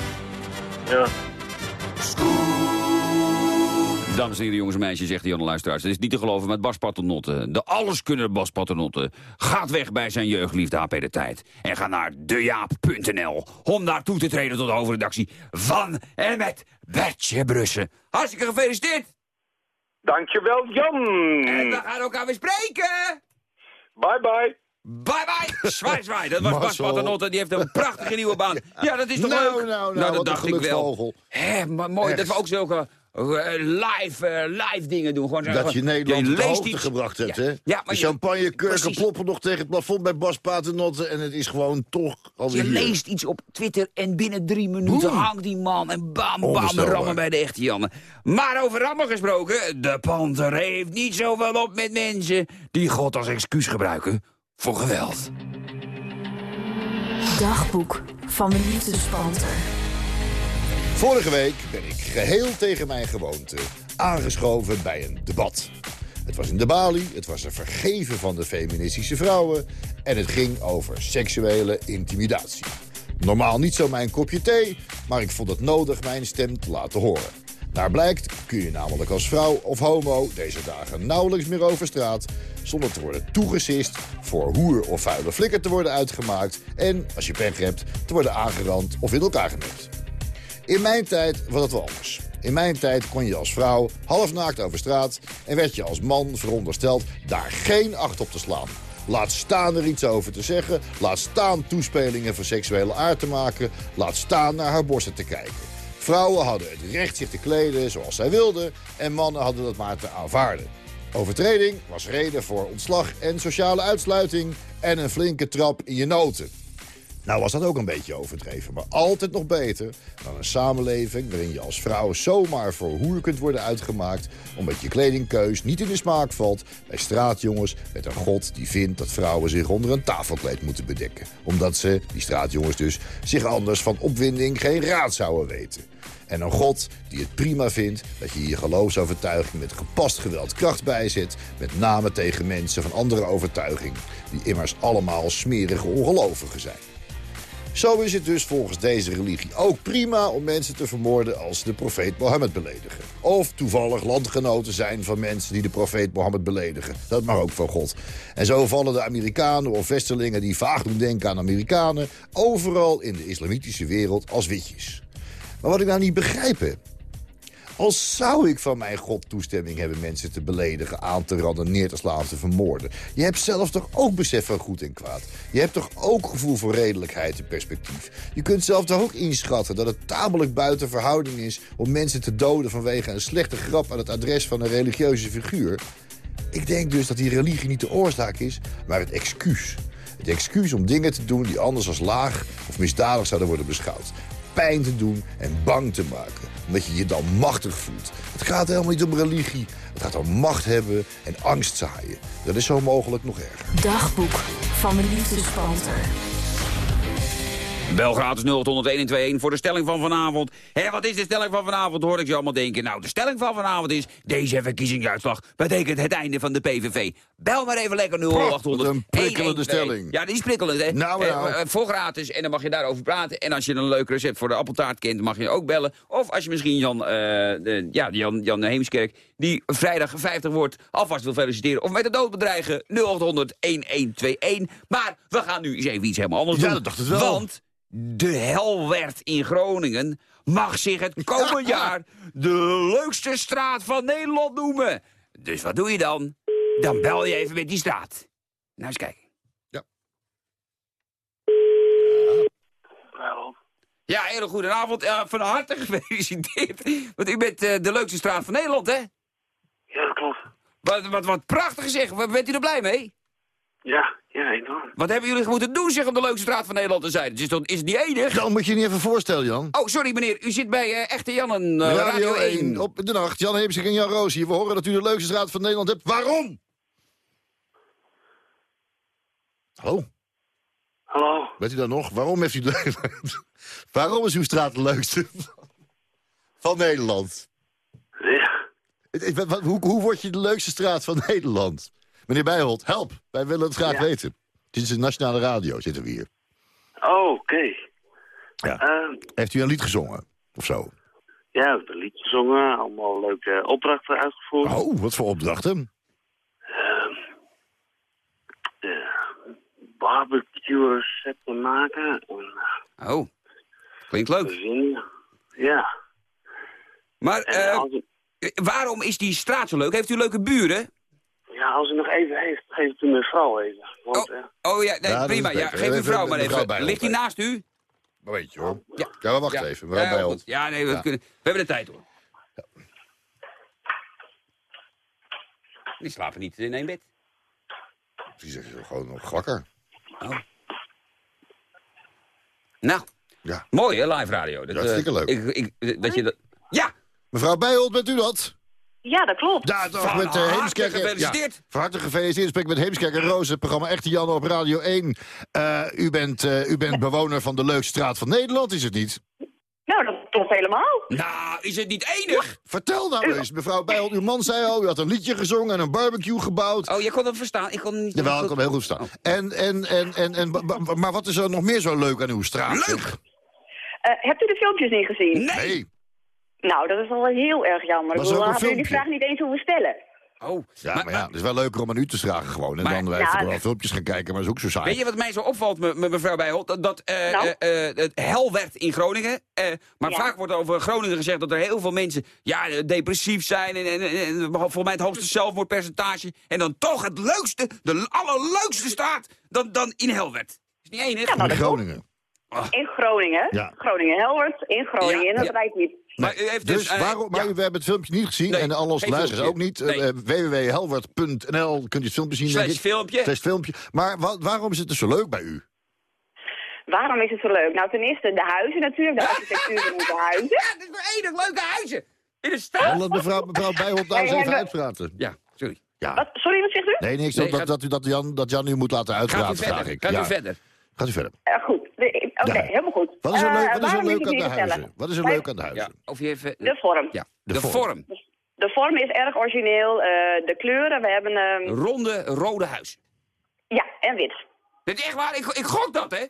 Ja. Dames en heren, jongens en meisjes, zegt de Jan Luisteraars. Het is niet te geloven met Bas Paternotte. De alleskunner Bas Paternotte gaat weg bij zijn jeugdliefde HP de Tijd. En gaat naar dejaap.nl om daar toe te treden tot de hoofdredactie van en met Bertje Brussen. Hartstikke gefeliciteerd. Dankjewel, Jan. En we gaan elkaar weer spreken. Bye bye. Bye bye. Zwaai, zwaai. Dat was Bas. Paternotte. Die heeft een prachtige nieuwe baan. Ja, dat is toch Nou, leuk? nou, nou, wat dat dacht ik wel. Hé, maar mooi Echt. dat we ook zulke live, eh, live dingen doen. Gewoon zo- Dat je Nederland je op de leest hoogte iets. gebracht hebt, Ja, hè? Ja, maar de champagnekurken ploppen nog tegen het plafond bij Bas Paternotte... en het is gewoon toch alweer Je hier. leest iets op Twitter en binnen drie minuten Boem. hangt die man en bam, bam, rammen bij de echte Janne. Maar over rammen gesproken, de panter heeft niet zoveel op met mensen die God als excuus gebruiken voor geweld. Dagboek van de liefdespanter. Vorige week ben ik geheel tegen mijn gewoonte aangeschoven bij een debat. Het was in de Bali, het was een vergeven van de feministische vrouwen... en het ging over seksuele intimidatie. Normaal niet zo mijn kopje thee, maar ik vond het nodig mijn stem te laten horen. Naar blijkt kun je namelijk als vrouw of homo deze dagen nauwelijks meer over straat... zonder te worden toegesist, voor hoer of vuile flikker te worden uitgemaakt... en, als je pech hebt, te worden aangerand of in elkaar geknipt. In mijn tijd was het wel anders. In mijn tijd kon je als vrouw halfnaakt over straat... en werd je als man verondersteld daar geen acht op te slaan. Laat staan er iets over te zeggen. Laat staan toespelingen van seksuele aard te maken. Laat staan naar haar borsten te kijken. Vrouwen hadden het recht zich te kleden zoals zij wilden... en mannen hadden dat maar te aanvaarden. Overtreding was reden voor ontslag en sociale uitsluiting... en een flinke trap in je noten. Nou was dat ook een beetje overdreven, maar altijd nog beter dan een samenleving waarin je als vrouw zomaar voor hoer kunt worden uitgemaakt omdat je kledingkeus niet in de smaak valt bij straatjongens met een god die vindt dat vrouwen zich onder een tafelkleed moeten bedekken. Omdat ze, die straatjongens dus, zich anders van opwinding geen raad zouden weten. En een god die het prima vindt dat je je geloofsovertuiging met gepast geweld kracht bijzet, met name tegen mensen van andere overtuiging, die immers allemaal smerige ongelovigen zijn. Zo is het dus volgens deze religie ook prima om mensen te vermoorden als ze de profeet Mohammed beledigen. Of toevallig landgenoten zijn van mensen die de profeet Mohammed beledigen. Dat mag ook van God. En zo vallen de Amerikanen of Westerlingen die vaag doen denken aan Amerikanen... overal in de islamitische wereld als witjes. Maar wat ik nou niet begrijp Als zou ik van mijn god toestemming hebben mensen te beledigen, aan te randen, neer te slaan, te vermoorden. Je hebt zelf toch ook besef van goed en kwaad. Je hebt toch ook gevoel voor redelijkheid en perspectief. Je kunt zelf toch ook inschatten dat het tamelijk buiten verhouding is om mensen te doden vanwege een slechte grap aan het adres van een religieuze figuur. Ik denk dus dat die religie niet de oorzaak is, maar het excuus. Het excuus om dingen te doen die anders als laag of misdadig zouden worden beschouwd. Pijn te doen en bang te maken, omdat je je dan machtig voelt. Het gaat helemaal niet om religie. Het gaat om macht hebben en angst zaaien. Dat is zo mogelijk nog erger. Dagboek van de liefdespanter. Bel gratis 0800 voor de stelling van vanavond. Hé, wat is de stelling van vanavond, hoor ik je allemaal denken. Nou, de stelling van vanavond is... deze verkiezingsuitslag betekent het einde van de PVV. Bel maar even lekker 0800 Wat een prikkelende 112. stelling. Ja, die is prikkelend, hè? Nou, Eh, nou. eh, voor gratis, en dan mag je daarover praten. En als je een leuk recept voor de appeltaart kent, mag je ook bellen. Of als je misschien Jan, de, ja, Jan, Jan Heemskerk, die vrijdag 50 wordt, alvast wil feliciteren. Of met de dood bedreigen, 0800 1121. Maar we gaan nu eens even iets helemaal anders Ja, doen. dat dacht ik wel. Want de Helwerd in Groningen mag zich het komend jaar de leukste straat van Nederland noemen. Dus wat doe je dan? Dan bel je even met die straat. Nou eens kijken. Ja, hele goede avond. Eh, van harte gefeliciteerd. Want u bent eh, de leukste straat van Nederland, hè? Ja, dat klopt. Wat, wat, wat prachtig zeg. Wat- Bent u er blij mee? Ja, ja, enorm. Wat hebben jullie moeten doen zeg om de leukste straat van Nederland te zijn? Het is, toch, is het niet enig? Dan moet je je niet even voorstellen, Jan. Oh, sorry meneer. U zit bij eh, Echte Jannen, eh, Radio 1. op de nacht. Jan Heemskerk en Jan Roos hier. We horen dat u de leukste straat van Nederland hebt. Waarom? Hallo? Hallo? Weet u dat nog? Waarom heeft u de... Waarom is uw straat de leukste van Nederland? Ja. Hoe, hoe word je de leukste straat van Nederland? Meneer Bijholt, help. Wij willen het graag Ja. weten. Dit is de Nationale Radio, zitten we hier. Oh, oké. Ja. Ehm, Heeft u een lied gezongen? Of zo? ja, we hebben een lied gezongen, allemaal leuke opdrachten uitgevoerd. Oh, wat voor opdrachten? Ehm, eh, barbecue recepten maken en Oh, klinkt leuk. Ja. Maar En eh, als, waarom is die straat zo leuk? Heeft u leuke buren? Ja, als u nog even heeft, geef het u mijn vrouw even. Want, eh, Oh ja, nee, Ja, prima. is Ja, geef uw vrouw maar even. bij Ligt die ons. naast u? Maar weet je hoor. Ja. Ja, maar wacht Ja. even. Mevrouw Ja, goed. Ja, nee, we, Ja. Kunnen, we hebben de tijd hoor. Die slapen niet in één bed. Die zegt gewoon nog wakker. Nou, Ja. mooi hè, live radio. Dat, Ja, hartstikke eh, leuk. Ik, ik, dat je dat... Ja! Mevrouw Bijholt, bent u dat? Ja, dat klopt. Ja, toch, Van met uh, harte Heemskerk. en- gefeliciteerd. Ja, van harte gefeliciteerd. Ik spreek met Heemskerk en Roos, het programma Echte Jan op Radio 1. Eh, u, bent, eh, u bent bewoner van de leukste straat van Nederland, is het niet? Nou, dat klopt helemaal. Nou, is het niet enig? Vertel nou eens, mevrouw Bijholt. Uw man zei al, u had een liedje gezongen en een barbecue gebouwd. Oh, je kon hem verstaan. Ik kon hem niet... Jawel, ik kan hem heel goed staan. En, en, en, en, en, ba- maar wat is er nog meer zo leuk aan uw straat? Leuk! Eh, hebt u de filmpjes niet gezien? Nee. Nou, dat is wel heel erg jammer. Was Ik bedoel, een hadden jullie die vraag niet eens hoeven stellen. Oh, Ja, maar, ja, het is wel leuker om aan u te vragen gewoon. En Maar- dan wij Ja, even wel dat- filmpjes gaan kijken, maar dat is ook zo saai. Weet je wat mij zo opvalt, me- me- mevrouw Bijholt? Dat, dat eh, Nou? eh, eh, het hel werd in Groningen. eh, maar Ja. vaak wordt over Groningen gezegd dat er heel veel mensen ja, eh, depressief zijn. En, en, en, en volgens mij het hoogste zelfmoordpercentage. En dan toch het leukste, de allerleukste staat dan, dan in Helwerd. Is niet enig? Ja, nou, in dat Groningen. In Groningen. Ja. Groningen-Helwerd. In Groningen. Ja, En dat ja. rijdt niet. Maar u heeft Dus, dus... eh, waarom, maar ja. we hebben het filmpje niet gezien Nee, en al onze luisteraars ook niet. Nee. Eh, www.helwert.nl kunt je het filmpje zien. Slash ik. filmpje. Slash filmpje. Maar wa- waarom is het dus zo leuk bij u? Waarom is het zo leuk? Nou, ten eerste de huizen natuurlijk. De architectuur van onze huizen. Ja, dit is enig leuke huizen. In de stad. Laat mevrouw, mevrouw Bijholt nou eens even uitpraten. Ja, sorry. Ja. Wat, sorry, wat zegt u? Nee, niks. Nee, dat, gaat- dat, u, dat, Jan, dat Jan u moet laten Gaat u uitpraten, vraag verder. ik. Gaat Ja. u verder. Gaat u verder. Eh, goed. Oké, Ja. helemaal goed. Wat is er Eh, leuk, wat is er leuk het aan de huizen? Wat is er leuk aan de Ja, huizen? of je even... De vorm. Ja, De de, vorm. vorm. De vorm is erg origineel. eh, de kleuren, we hebben... ehm, Ronde, rode huis. ja, en wit. Dit is echt waar, ik, ik gok dat, hè?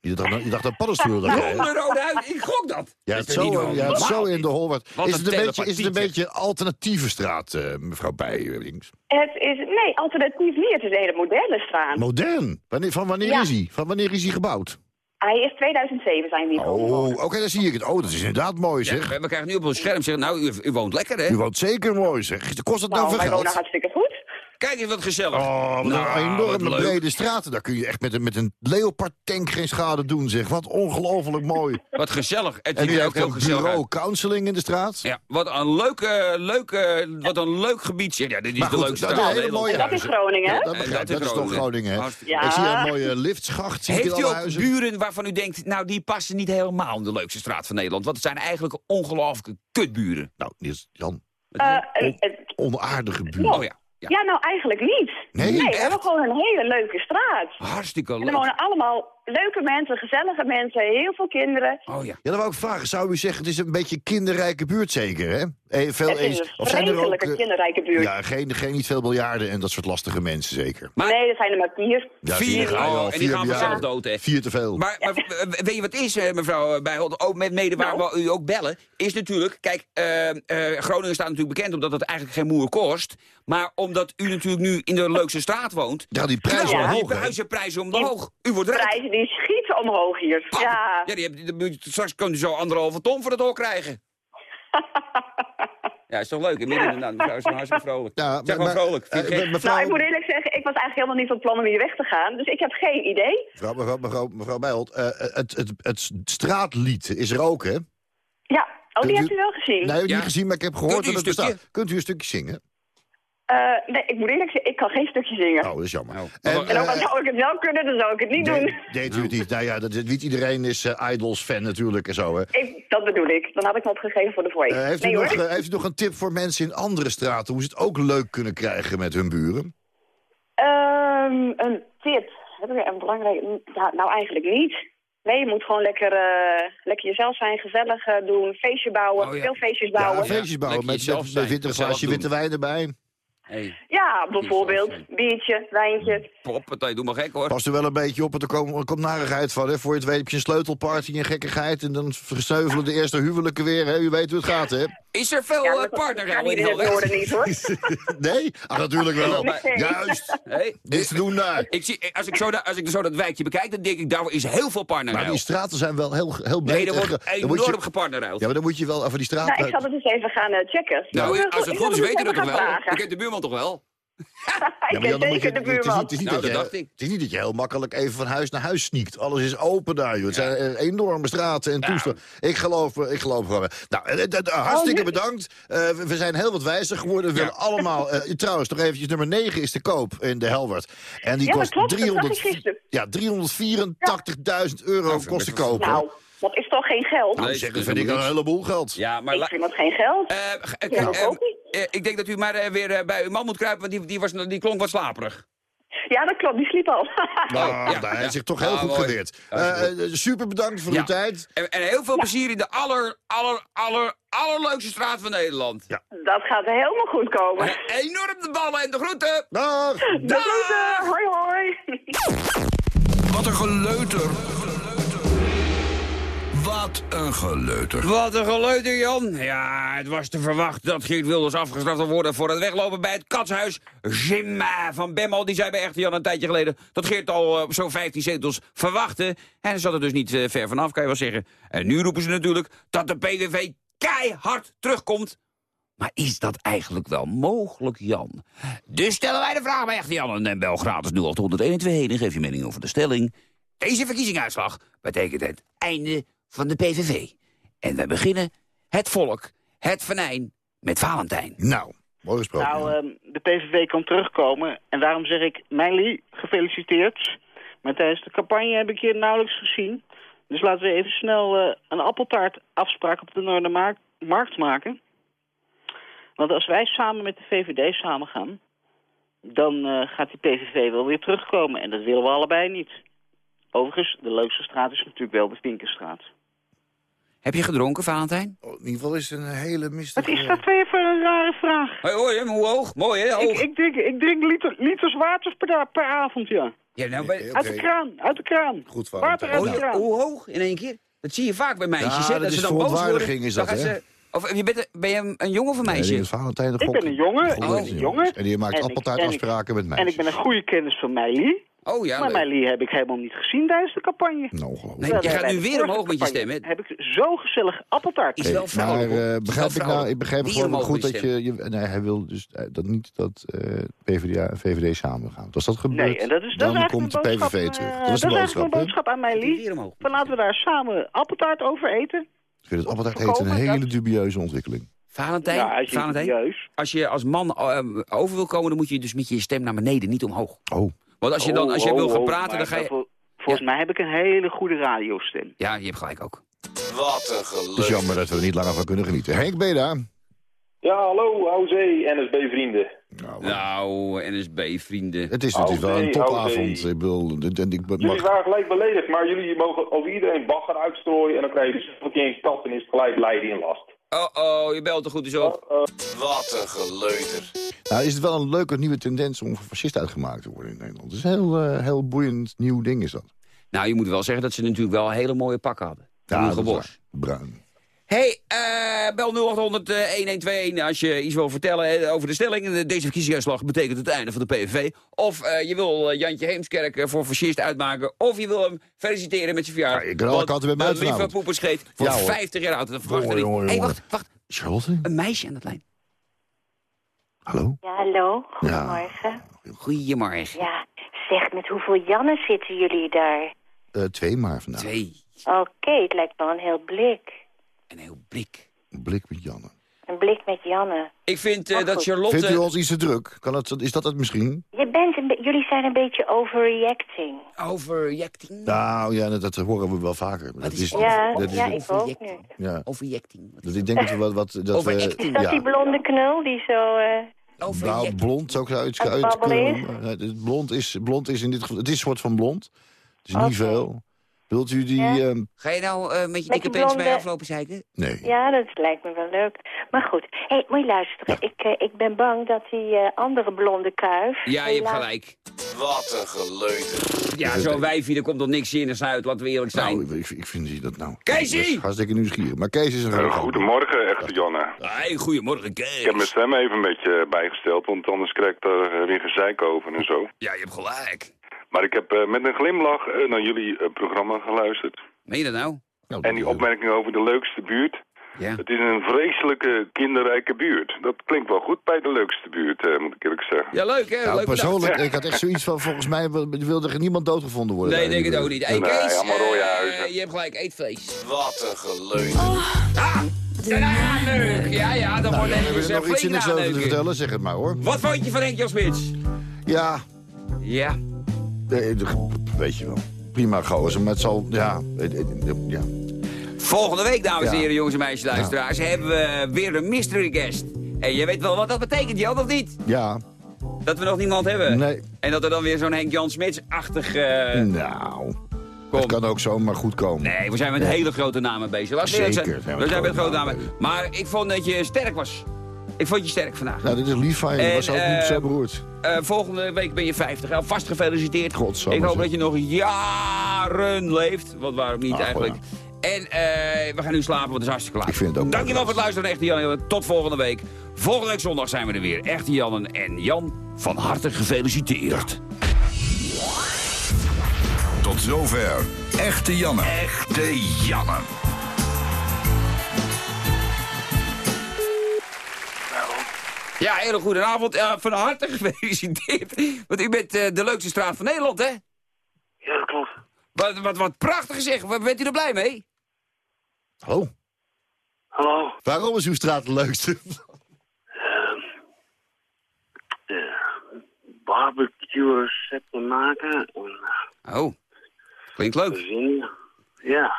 Je dacht, je dacht dacht jij, hè? Ronde, rode huis, ik gok dat. Ja, Dat het zo, ja, het zo in de Holwert. Wat Is een het een beetje, is het een beetje een alternatieve straat, eh, mevrouw Bijlings? Het is... Nee, alternatief niet. Het is een hele moderne straat. Modern. Wanneer, van wanneer Ja. is hij? Van wanneer is hij gebouwd? Hij is 2007 zijn we hier Oh, oké, dan zie ik het. Oh, dat is inderdaad mooi, zeg. We, we krijgen nu op ons scherm zeggen, nou, u, u woont lekker, hè? U woont zeker mooi, zeg. Kost het nou, Nou, veel wij wonen geld? hartstikke goed. Kijk eens wat gezellig. Oh, Nou, wat enorme brede straten. Daar kun je echt met een, met een Leopard-tank geen schade doen, zeg. Wat ongelooflijk mooi. Wat gezellig. Het En ziet u er ook heel gezellig bureau uit. counseling in de straat. Ja, wat een leuk, eh, leuk, eh, wat een leuk gebied. Ja, dit is Maar de goed, leukste dat straat mooie Nederland. Dat is. Groningen, hè? Ja, dat begrijp dat Dat is toch Groningen. Groningen, hè? Ja. Ik zie een mooie liftschacht. Heeft u ook huizen. buren waarvan u denkt, nou die passen niet helemaal in de leukste straat van Nederland? Want het zijn eigenlijk ongelooflijke kutburen. Nou, Jan, eh, onaardige buren. Oh ja, ja. ja, nou eigenlijk niet. Nee? we Echt? hebben gewoon een hele leuke straat. hartstikke En er leuk. wonen allemaal leuke mensen, gezellige mensen, heel veel kinderen. Oh ja. Ja, dan wou ik vragen. Zou u zeggen, het is een beetje een kinderrijke buurt zeker, hè? Eh, veel Het is eens- een of zijn er ook, eh, kinderrijke buurt. Ja, geen, geen niet veel biljarden en dat soort lastige mensen zeker. Maar- nee, er zijn er maar vier. Ja, Vier, oh, al, en die gaan vanzelf dood, hè? Vier te veel. Maar, maar eh, weet je wat is, eh, mevrouw Bijhold, ook met mede waar Nou. we u ook bellen, is natuurlijk, kijk, eh, eh, Groningen staat natuurlijk bekend omdat het eigenlijk geen moer kost, maar omdat u natuurlijk nu in de leukste straat woont, Ja, die prijzen knallen omhoog, die huizenprijzen omhoog. U wordt rijk. Die schieten omhoog hier. Pap. Ja. Ja, die heb, die, die- straks kunt u zo anderhalve ton voor het oor krijgen. ja, is toch leuk? In midden, nou, mevrouw is hartstikke vrolijk. Ja, zeg maar, maar- vrolijk. Eh, mevrouw, Nou, ik moet eerlijk zeggen, ik was eigenlijk helemaal niet van plan om hier weg te gaan. Dus ik heb geen idee. mevrouw, mevrouw, mevrouw, mevrouw Bijholt, eh, het, het, het straatlied is er ook, hè? Ja, oh, die hebt u- wel gezien. Nee, heb ik Ja. niet gezien, maar ik heb gehoord dat het stukje? bestaat. Kunt u een stukje zingen? Eh, nee, ik moet eerlijk zeggen, ik kan geen stukje zingen. Oh, dat is jammer. Oh. En, En ook al eh, zou ik het wel kunnen, dan zou ik het niet doen. nee, deed u het niet? Nou ja, dat, niet iedereen is eh, Idols-fan natuurlijk en zo, hè? Ik, dat bedoel ik. Dan had ik me opgegeven voor de voice. Eh, heeft, nee u nog, heeft u nog een tip voor mensen in andere straten... hoe ze het ook leuk kunnen krijgen met hun buren? Ehm, een tip. Heb ik een belangrijk... Nou, nou, eigenlijk niet. Nee, je moet gewoon lekker, eh, lekker jezelf zijn, gezellig doen, feestje bouwen, Oh, ja. veel feestjes Ja, bouwen. feestjes bouwen met, met, met witte glaasje doen. witte wijn erbij. Hey, Ja, bijvoorbeeld. Biertje, wijntje. poppatee, doe maar gek hoor. Past er wel een beetje op, want er komt, er komt narigheid van. Hè? Voor je het weet heb je een sleutelparty en gekkigheid... en dan versneuvelen de eerste huwelijken weer. Hè? U weet hoe het gaat, hè? Is er veel Ja, eh, dat partner kan nou niet in het woorden niet hoor. Nee? Ah, natuurlijk wel. Nee. Juist. Hey, Niks te doen daar. ik zie, als, ik zo da- als ik zo dat wijkje bekijk, dan denk ik, daar is heel veel partner Maar die straten zijn wel heel, heel breed. Nee, er wordt enorm je, gepartnerruild. Ja, maar dan moet je wel over die straat... Nou, ik zal het eens even gaan eh, checken. Nou, als het goed is, je dat eens toch wel? gaan Ik vragen. ken de buurman toch wel? Ik Ja, maar Jan, dan moet je- de het is buurman. niet- Het is niet Nou, dat dat je- dacht ik. Het is niet dat je heel makkelijk even van huis naar huis sneakt. Alles is open daar, joh. Het zijn eh, enorme straten en toestanden. Ik geloof, eh, ik geloof gewoon. Nou, eh, eh, hartstikke Oh, bedankt. Eh, we zijn heel wat wijzer geworden. We willen allemaal... eh, trouwens, nog eventjes, nummer 9 is te koop in de Helwert. En die kost klopt, dat zag ik 300 gisteren. ja, 384.000 euro kost wel koop. Nou, dat is toch geen geld? Nou, Nee, zeg, dat vind ik een heleboel geld. Ja, maar... ik vind dat geen geld. Ja, dat ook niet. Eh, ik denk dat u maar eh, weer eh, bij uw man moet kruipen, want die, die, was, die klonk wat slaperig. Ja, dat klopt. Die sliep al. Nou, ja, nou, hij heeft ja. zich toch heel Ah, goed mooi. geweerd. Super bedankt voor Ja. uw tijd. En, en heel veel plezier in de aller, aller, aller, allerleukste straat van Nederland. Ja. Dat gaat helemaal goed komen. Enorm de ballen en de groeten. Dag! De groeten. Hoi, hoi. Wat een geleuter. Wat een geleuter. Wat een geleuter, Jan. Ja, het was te verwachten dat Geert Wilders afgestraft zou worden... voor het weglopen bij het katshuis. Jim eh, van Bemmel, die zei bij Echte Jan een tijdje geleden... dat Geert al eh, zo'n 15 zetels verwachtte. En hij zat er dus niet eh, ver vanaf, kan je wel zeggen. En nu roepen ze natuurlijk dat de PVV keihard terugkomt. Maar is dat eigenlijk wel mogelijk, Jan? Dus stellen wij de vraag bij Echte Jan. En bel gratis 0800 heen en geef je mening over de stelling. Deze verkiezingsuitslag betekent het einde van de PVV. En we beginnen het volk, het venijn, met Valentijn. Nou, mooi gesproken. Nou, ehm, de PVV kan terugkomen. En daarom zeg ik, Meili, gefeliciteerd. Maar tijdens de campagne heb ik je nauwelijks gezien. Dus laten we even snel eh, een appeltaartafspraak op de Noordermarkt maken. Want als wij samen met de VVD samengaan... dan eh, gaat die PVV wel weer terugkomen. En dat willen we allebei niet. Overigens, de leukste straat is natuurlijk wel de Vinkenstraat. Heb je gedronken, Valentijn? Oh, in ieder geval is het een hele Wat mistige... is dat weer voor een rare vraag? Hoi, hoi, hem, hoe hoog? Mooi, hè? Ik, Hoog. ik drink, ik drink liter, liters water per, per avond, ja. Ja, nou, bij-. Uit de kraan, uit de kraan. Goed, Water Valentijn. uit Oh, de kraan. hoe hoog in één keer? Dat zie je vaak bij meisjes, Ja, hè? dat ze is dan boos worden. verontwaardiging, is dan dat, gaan hè? ze- Of je bent, een- ben je een, een jongen of een meisje? die is Valentijn de Ik ben een jongen, Goed, ik ben een jongen. En die maakt En ik- appeltaartafspraken met En meisjes. ik ben een goede kennis van Meili. Oh ja, Maar. Meili heb ik helemaal niet gezien tijdens de campagne. Nou, ongelooflijk. Nee, je gaat nu weer omhoog met je stem, hè? Heb ik zo gezellig appeltaart. Is wel maar eh, begrijp ik nou, ik begrijp gewoon goed dat je je. Nee, hij wil dus eh, dat niet dat eh, PvdA en VVD samen gaan. Als dat gebeurt, Nee, en dat is, dat dan is komt de PVV terug. Dat Dat is eigenlijk boodschap, aan Meili. Van laten we daar samen appeltaart over eten. Ik vind het appeltaart eten een hele dubieuze ontwikkeling. Valentijn, Ja, hij is Valentijn, serieus. als je als man eh, over wil komen, dan moet je dus met je stem naar beneden, niet omhoog. Oh, Want als je, dan, als je Oh, wil oh, gaan oh, praten, dan ga je... vol- Volgens mij heb ik een hele goede radiostem. Ja, je hebt gelijk ook. Wat een het is jammer dat we er niet langer van kunnen genieten. Henk, ben je daar? Ja, hallo, Houzee, NSB-vrienden. Nou, NSB-vrienden. Het is, het is wel Oh, een topavond. oh. Ik bedoel, en ik Jullie mag, waren gelijk beledigd, maar jullie mogen over iedereen bagger uitstrooien... en dan krijg je dus een keer een kat en is het gelijk leiden in last. Oh-oh, je belt er goed eens op. Wat een geleuter. nou, is het wel een leuke nieuwe tendens om voor fascist uitgemaakt te worden in Nederland. Het is een heel, eh, heel boeiend nieuw ding is dat. Nou, je moet wel zeggen dat ze natuurlijk wel hele mooie pakken hadden. Ja. Bruin. Hey, eh, bel 0800 eh, 1121 als je iets wil vertellen eh, over de stelling. Deze verkiezingsuitslag betekent het einde van de PVV. Of eh, je wil eh, Jantje Heemskerk eh, voor fascist uitmaken. Of je wil hem feliciteren met zijn verjaardag. Ja, je kan alle Want kanten bij mij lieve Ja, hoor. 50 jaar oud. Dat verwacht ik. hey, jongen. wacht, wacht. Charlotte? Een meisje aan de lijn. Hallo? Ja, hallo. Goedemorgen. Goedemorgen. Ja, zeg, met hoeveel Jannen zitten jullie daar? Eh, twee maar vandaag. Twee. Oké, het lijkt wel een heel blik. Een heel blik. Een blik met Janne. Een blik met Janne. Ik vind eh, Maar dat. Charlotte... Vindt u ons iets te druk? Kan het, is dat het misschien? Je bent een be- jullie zijn een beetje overreacting. Overreacting? Nou ja, dat, dat horen we wel vaker. Dat is is, Ja, dat is, ja, ik ook nu. ja. Overreacting. Dat ik denk dat we wat... wat dat we, Overacting. Is dat ja. die blonde knul die zo... eh, Nou, blond zou ik uit, uit het blond is, blond is in dit geval... Het is een soort van blond. Het is niet veel. Wilt u die... Ja. ehm, Ga je nou eh, met je Met dikke die pens bij aflopen zeiken? nee. Ja, dat lijkt me wel leuk. Maar goed, hey, moet je luisteren. Ik, eh, ik ben bang dat die eh, andere blonde kuif... Ja, je hebt gelijk. Wat een geleuter. Ja, zo'n wijfie, er komt toch niks in en uit, laten we eerlijk zijn. Nou, ik, ik vind dat nou... Casey! Hartstikke nieuwsgierig. Maar Kees is een Goedemorgen, echte Janne. Hey, goedemorgen, Kees. Ik heb mijn stem even een beetje bijgesteld, want anders krijg ik daar eh, weer gezeik over en zo. Ja, je hebt gelijk. Maar ik heb eh, met een glimlach eh, naar jullie eh, programma geluisterd. Meen je dat nou? En die opmerking over de leukste buurt. Ja. Het is een vreselijke kinderrijke buurt. Dat klinkt wel goed bij de leukste buurt, eh, moet ik eerlijk zeggen. Ja, leuk hè? Nou, leuk persoonlijk, bedacht. ik had echt zoiets van, volgens mij wil- wilde er niemand doodgevonden worden. Nee, in denk het ook niet. Hey, Nee, Kees, allemaal rode eh, huizen. je hebt gelijk, eet vlees. Wat een geleuter. Ah, de naneuk. Ja, ja, dan wordt Nou, er nog iets zinnigs over te vertellen? Zeg het maar hoor. Wat vond je van Henk Jan Smits? Ja, Ja. Weet je wel. Prima gozer, maar het zal... Ja, ja. Volgende week, dames en Ja. heren, jongens en meisjes, luisteraars, hebben we weer een mystery guest. En je weet wel wat dat betekent, Jan, of niet? Ja, Dat we nog niemand hebben. nee. En dat er dan weer zo'n Henk Jan Smits-achtig... eh, Nou, het kan ook zomaar goed komen. Nee, we zijn met hele grote namen bezig. Laat Zeker zijn. we zijn met grote namen Maar ik vond dat je sterk was. Ik vond je sterk vandaag. Nou, dit is lief van je. En, Dat was ook niet eh, zo beroerd. Eh, volgende week ben je 50. Alvast gefeliciteerd. Ik hoop zeg. dat je nog jaren leeft. Want waarom niet Ach, eigenlijk. ja. En eh, we gaan nu slapen, want het is hartstikke laat. Ik vind het ook Dankjewel wel voor het luisteren, Echte Jan. en Jan. Tot volgende week. Volgende week zondag zijn we er weer. Echte Jannen en Jan, van harte gefeliciteerd. Tot zover. Echte Janne. Echte Janne. Ja, hele goede avond. Eh, van harte gefeliciteerd. Want u bent eh, de leukste straat van Nederland, hè? Ja, dat klopt. Wat, wat, wat prachtig zeg. Wat- Bent u er blij mee? Hallo? Hallo. Waarom is uw straat de leukste? Ehm barbecue recepten maken en Oh, klinkt leuk. Ja.